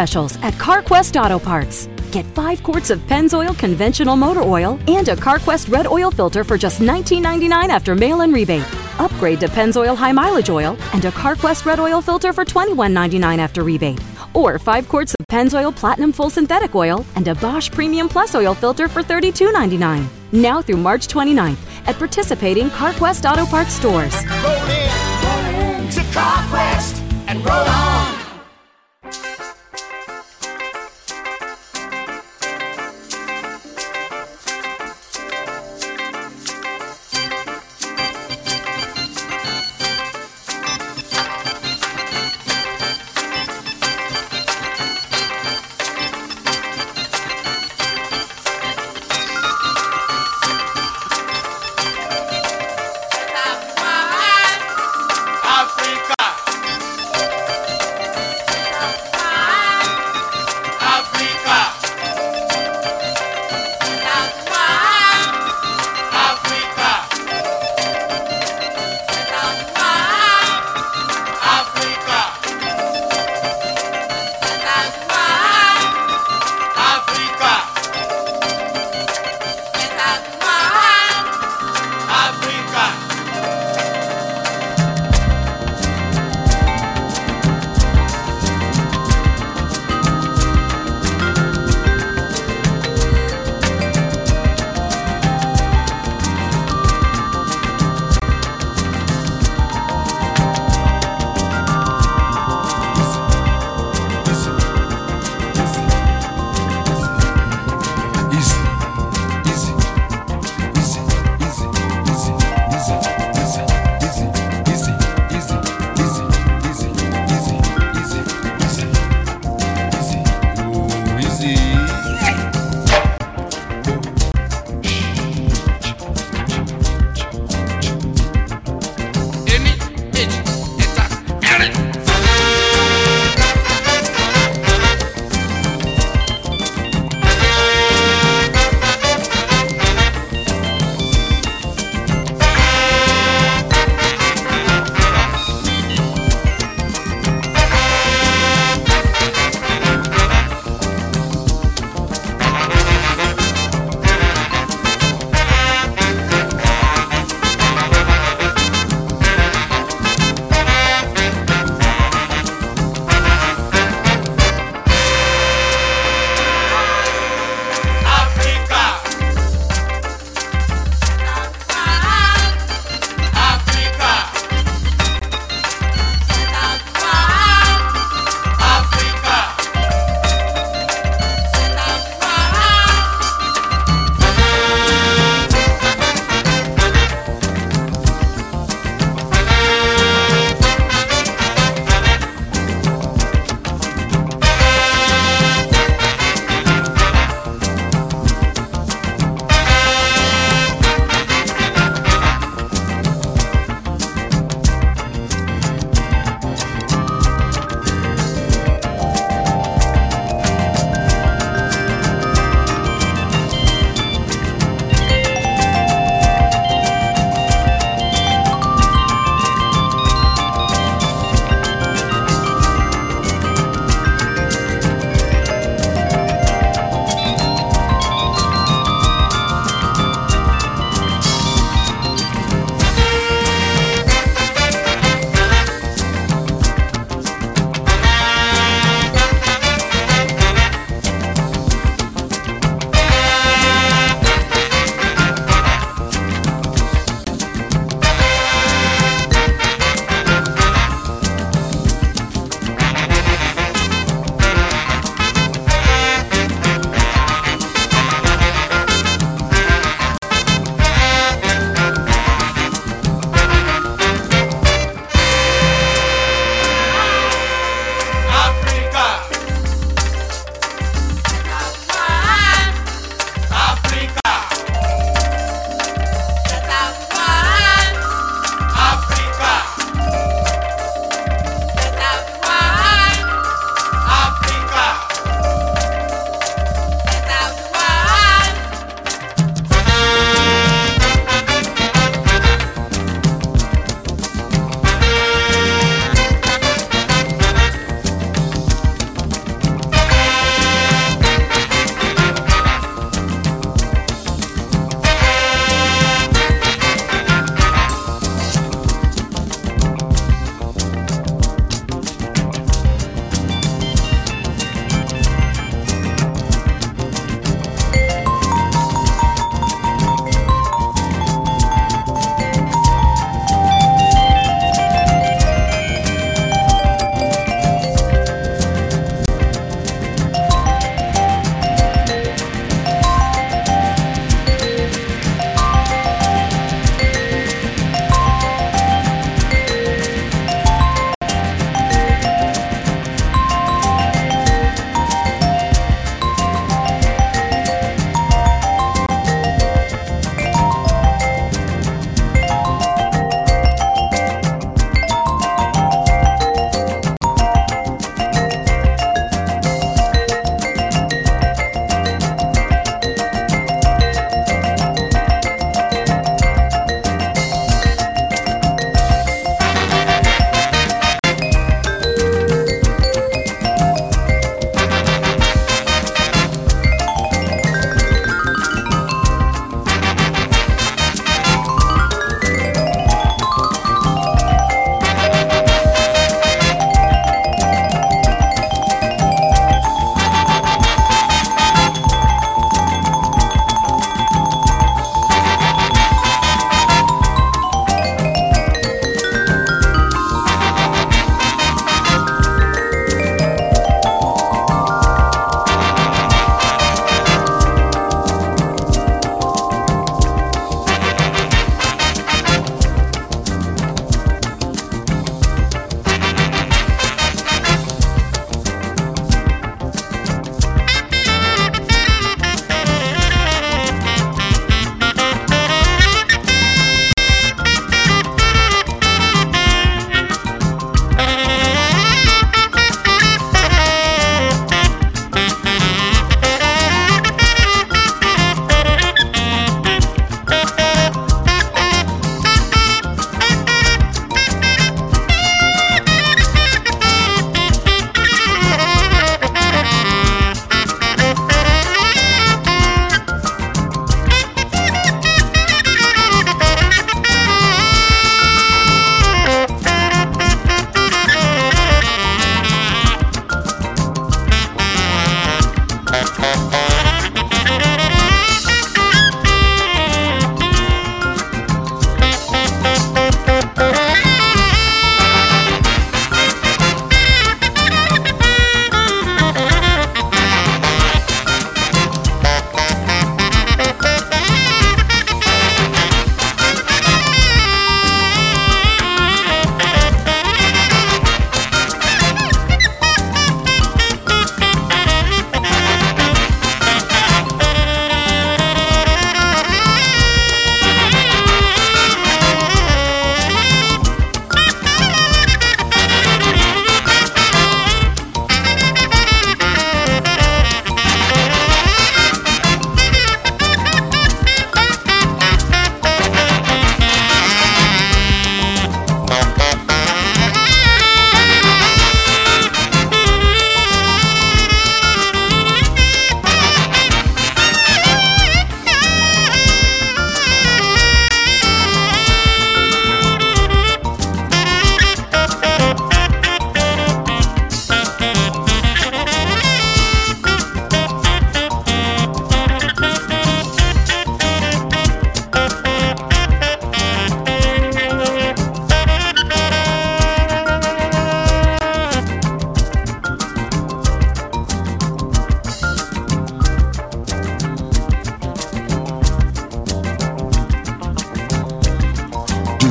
specials at CarQuest Auto Parts. Get five quarts of Pennzoil conventional motor oil and a CarQuest red oil filter for just $19.99 after mail-in rebate. Upgrade to Pennzoil high mileage oil and a CarQuest red oil filter for $21.99 after rebate. Or five quarts of Pennzoil platinum full synthetic oil and a Bosch premium plus oil filter for $32.99. Now through March 29th at participating CarQuest Auto Parts stores.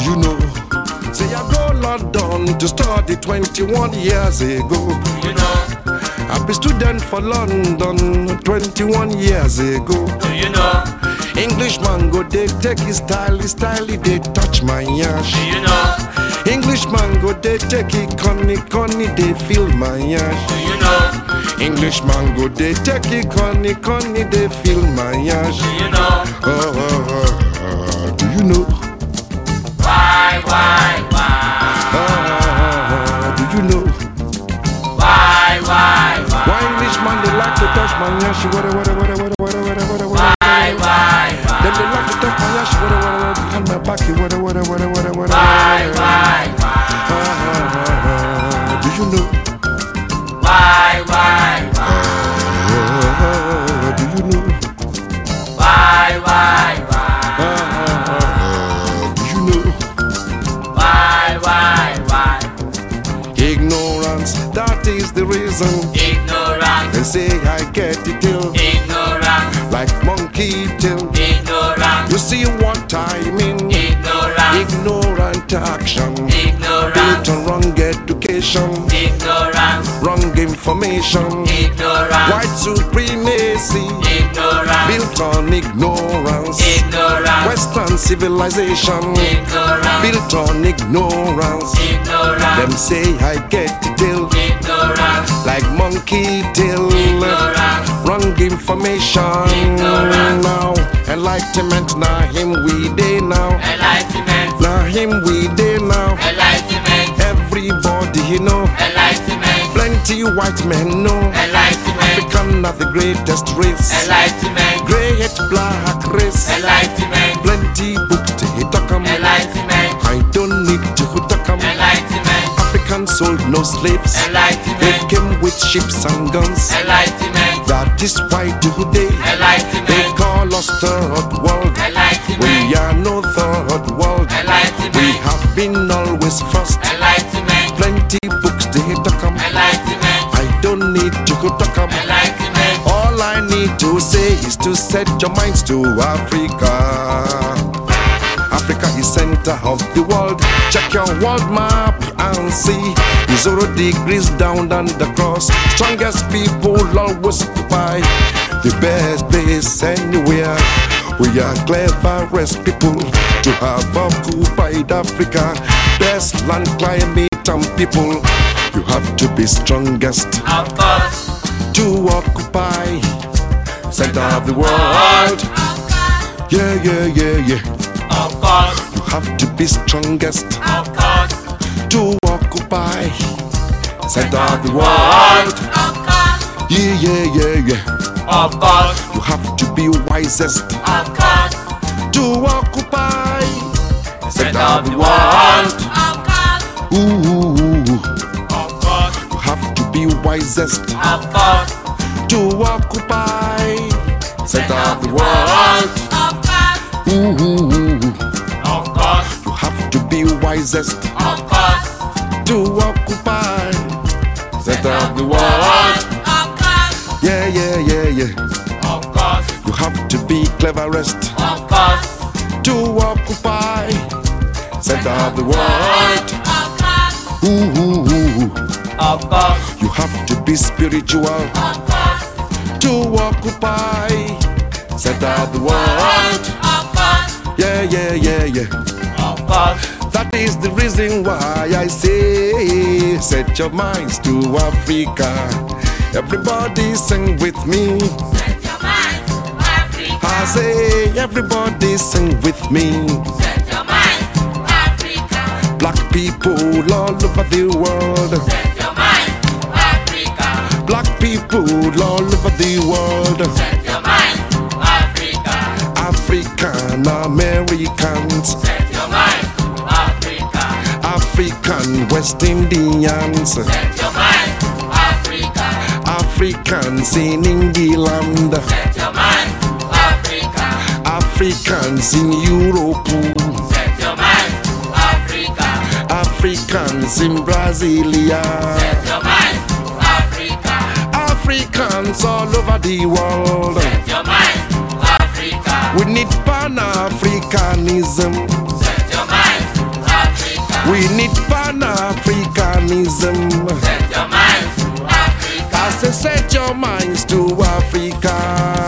You know? Say I go London to study 21 years ago. You know? I be student for London 21 years ago. Do you know? Englishman go they take his style, his style they touch my yash. Do you know? Englishman go they take it conny conny they feel my yash. Do you know? Englishman go they take it conny conny they feel my yash. You know? Oh, oh, oh, oh, oh, do you know? Yash? Wada wada wada wada wada wada wada wada. Why, why, why? Them they like to my yash. Wada wada wada. Behind my back. Wada wada wada wada say I get it till ignorance, like monkey till. ignorance, You see what I mean? ignorance, Ignorant action. Ignorance, built on wrong education, ignorance, wrong information, ignorance, white supremacy. Ignorance, built on ignorance, ignorance, Western civilization. Ignorance, built on ignorance. ignorance. Them say I get it till ignorance, like monkey till ignorance, wrong information. Ignorance. Now enlightenment, now him we day now, enlightenment, now him we day now. enlightenment, Everybody you know, enlightenment, plenty white men know. enlightenment, African are the greatest race, enlightenment, great black race. enlightenment, Plenty books to hit come. enlightenment, sold no slaves. They came with ships and guns. enlightenment, That is why today they enlightenment, call us third world. We are no third world. We have been always first. enlightenment, Plenty books they come. enlightenment, I don't need to go to come. enlightenment, All I need to say is to set your minds to Africa. Is center of the world. Check your world map and see. Zero degrees down and the cross. Strongest people always occupy the best place anywhere. We are cleverest people to have occupied Africa. Best land climate and people. You have to be strongest of course, to occupy center of the world. Yeah, yeah, yeah, yeah. Of course, You have to be strongest. Of course, to occupy center of the world. of course, Yeah, yeah, yeah, yeah. of course, You have to be wisest. Of course, to occupy center of the of course, Ooh, ooh, ooh. of course, you have to be wisest. Of course, to occupy center of the world. of course, ooh, ooh. Wisest of course, to occupy. Center of the world. of course, Yeah, yeah, yeah, yeah. of course, You have to be cleverest. Of course, to occupy. Center of the world. of course, Ooh, ooh, ooh. of course, You have to be spiritual. Of course, to occupy. Center of the world. of course, Yeah, yeah, yeah, yeah. of course, That is the reason why I say set your minds to Africa. Everybody sing with me. set your minds to Africa, I say everybody sing with me. set your minds to Africa, Black people all over the world. set your minds to Africa, Black people all over the world. set your minds to Africa, African Americans, set African West Indians, set your minds to Africa, Africans in England, set your minds to Africa, Africans in Europe, set your minds to Africa, Africans in Brasilia, set your minds to Africa, Africans all over the world. set your minds to Africa, We need Pan We need Pan-Africanism. Set your minds to Africa. I say set your minds to Africa.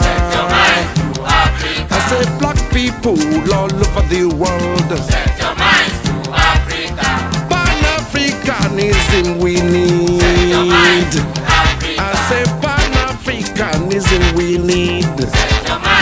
Set your minds to Africa. I say black people all over the world. Set your minds to Africa. Pan-Africanism we need. Set your minds to Africa. I say Pan-Africanism we need. Set your minds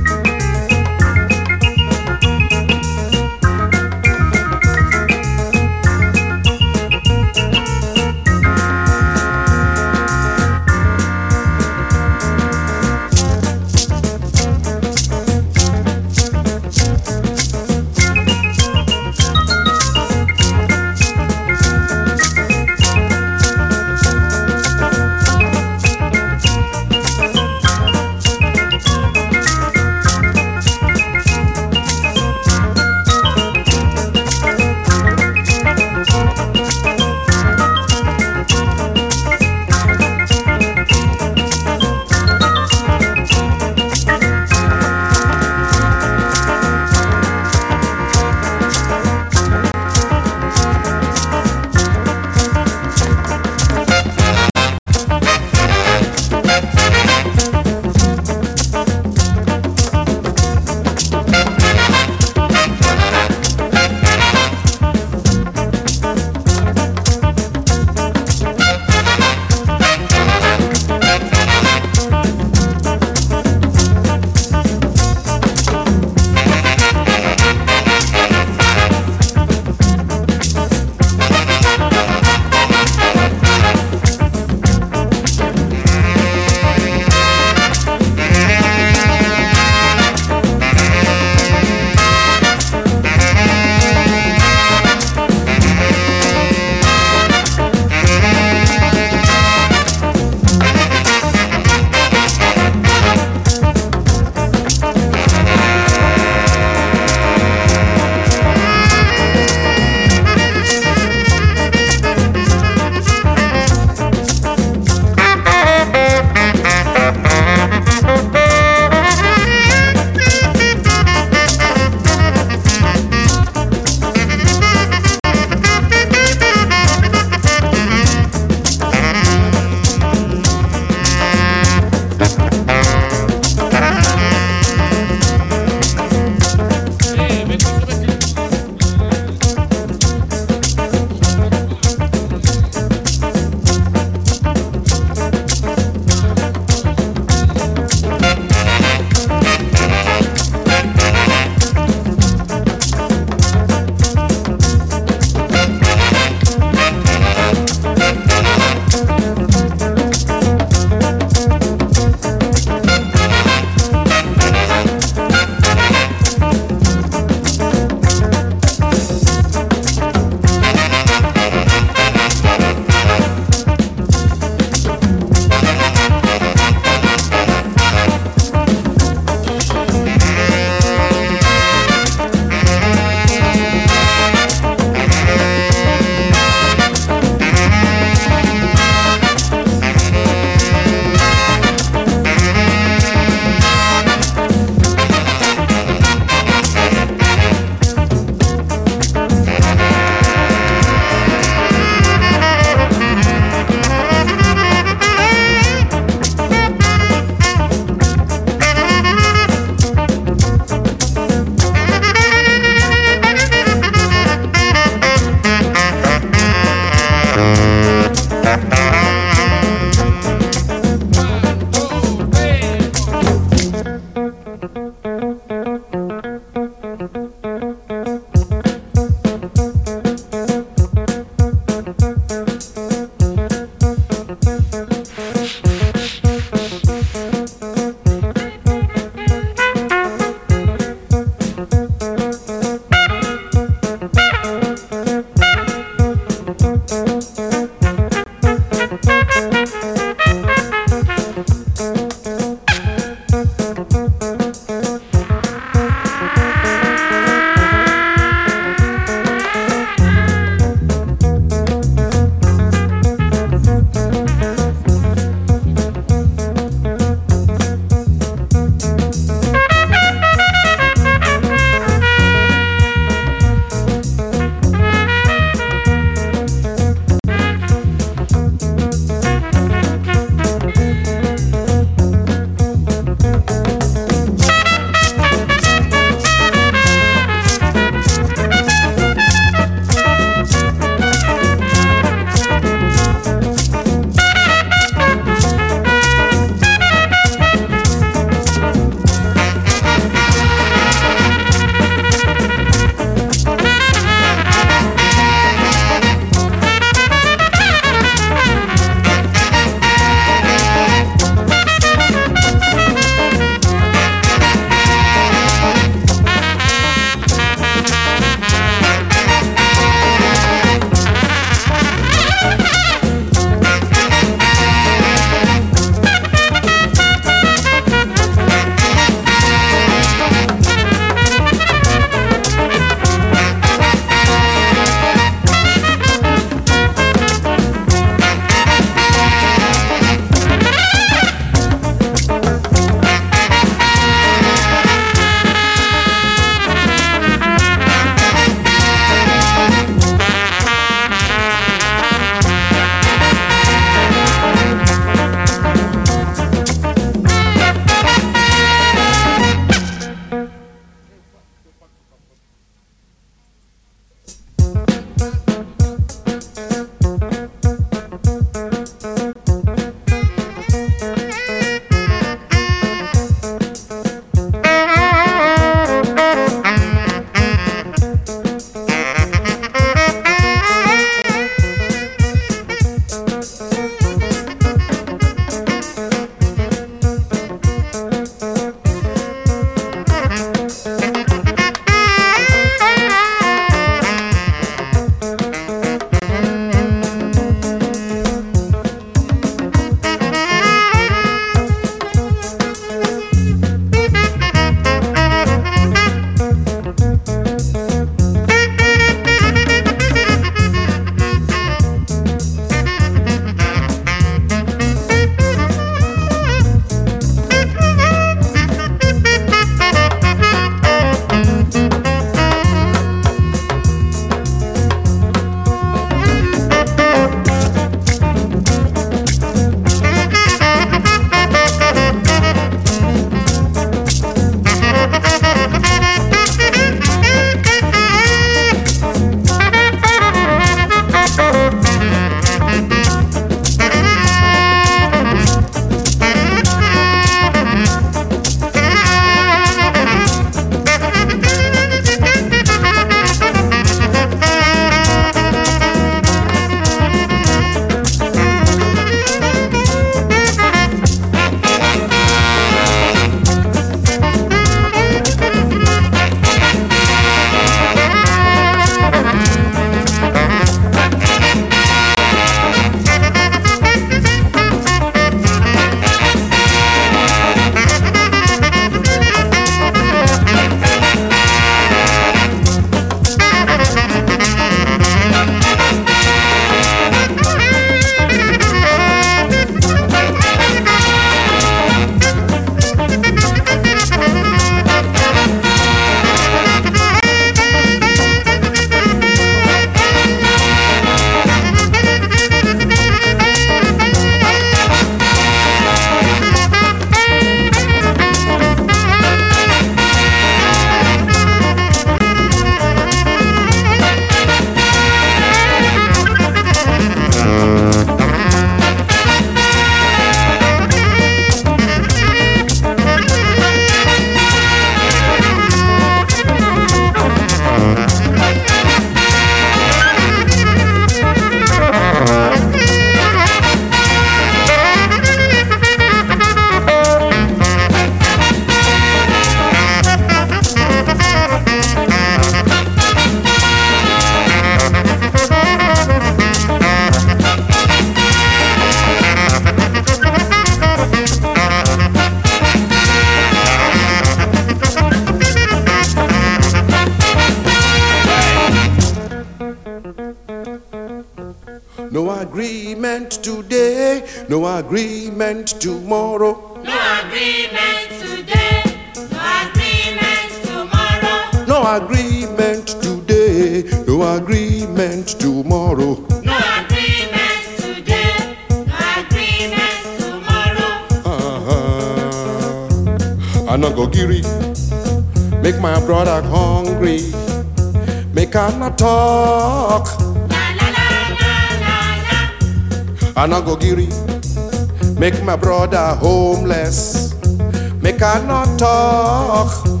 talk.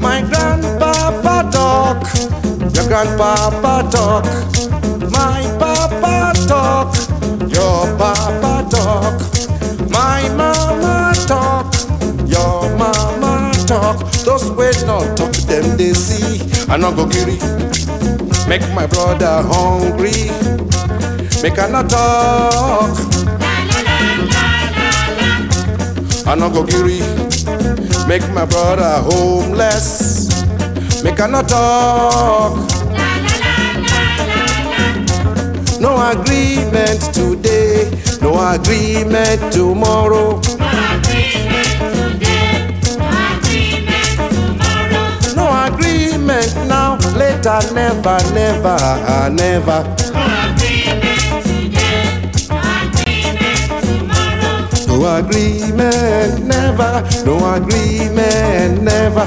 My grandpapa talk, your grandpapa talk, my papa talk, your papa talk, my mama talk, your mama talk. Those words not talk to them they see. I no go giri, make my brother hungry, make I not talk. I no go giri, make my brother homeless, make I not talk. No agreement today, no agreement tomorrow. No agreement now, later, never, never, never, ah, never. No agreement, never, no agreement, never.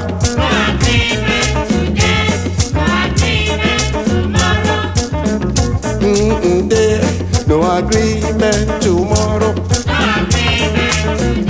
Mm-mm, there, no agreement tomorrow. At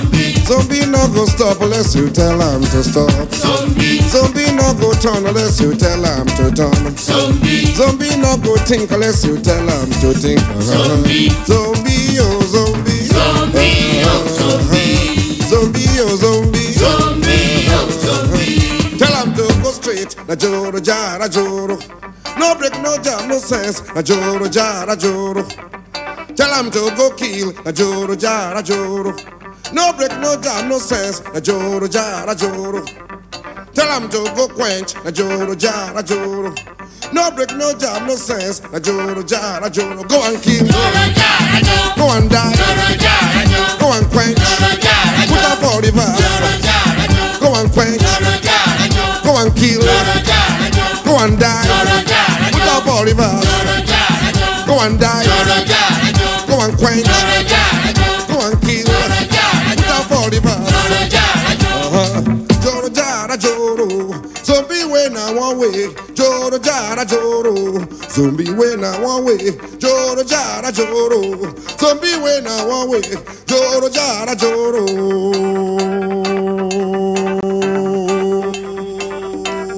Zombie no go stop unless you tell him to stop. Zombie. Zombie no go turn unless you tell him to turn. Zombie. Zombie no go think unless you tell him to think. Zombie. Zombie, oh zombie. Zombie, oh zombie. Zombie, oh zombie. Zombie, oh zombie. Tell him to go straight. Na joro jara joro. No break, no jam, no sense. Na joro jara joro. Tell him to go kill. Na joro jara joro. No break, no jam, no sense. Na joro jara joro. Tell him to go quench. Na joro jara joro. No break, no jam, no sense. Na joro jara joro. Go and kill. Joro jara joro. Go and die. Joro jara joro. Go and quench. Joro jara joro. Put up for the verse. Go and quench. Joro jara joro. Go and kill. Joro jara joro. Go and die. Joro jara joro. Put up for the verse. Go and die. Joro jara joro. Go and quench. Go way. Joro jara joro. Zombie when I one way. Joro jara joro.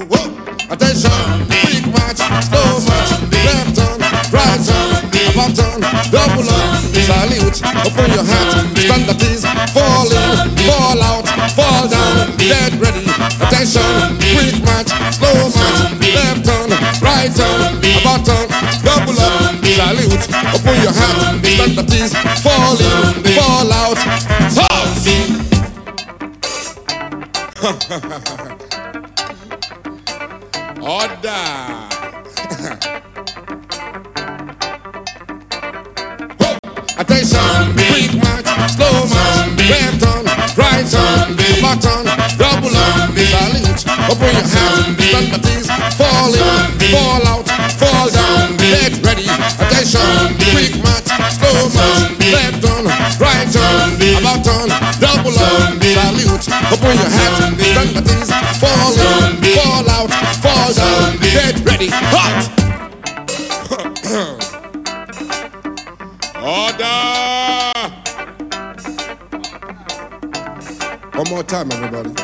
Whoa. Attention, quick march, slow march, left turn, right turn, about turn, double up, salute, open your hat, stand at ease, fall in, fall out, fall down, dead ready. Attention, quick match, slow match, left turn, right turn, about turn, double up, open your hat, stand at ease, fall in, fall out, Order. Attention, quick march, slow march, left on, right on, back on, double up, salute, open your hands, stand at ease, fall in, fall out, fall down, Attention, quick march, slow march, left on, right on, about on, double up, salute, open your hands, stand at ease, fall in, fall out, fall down, get ready. Hot. Order! One more time, everybody.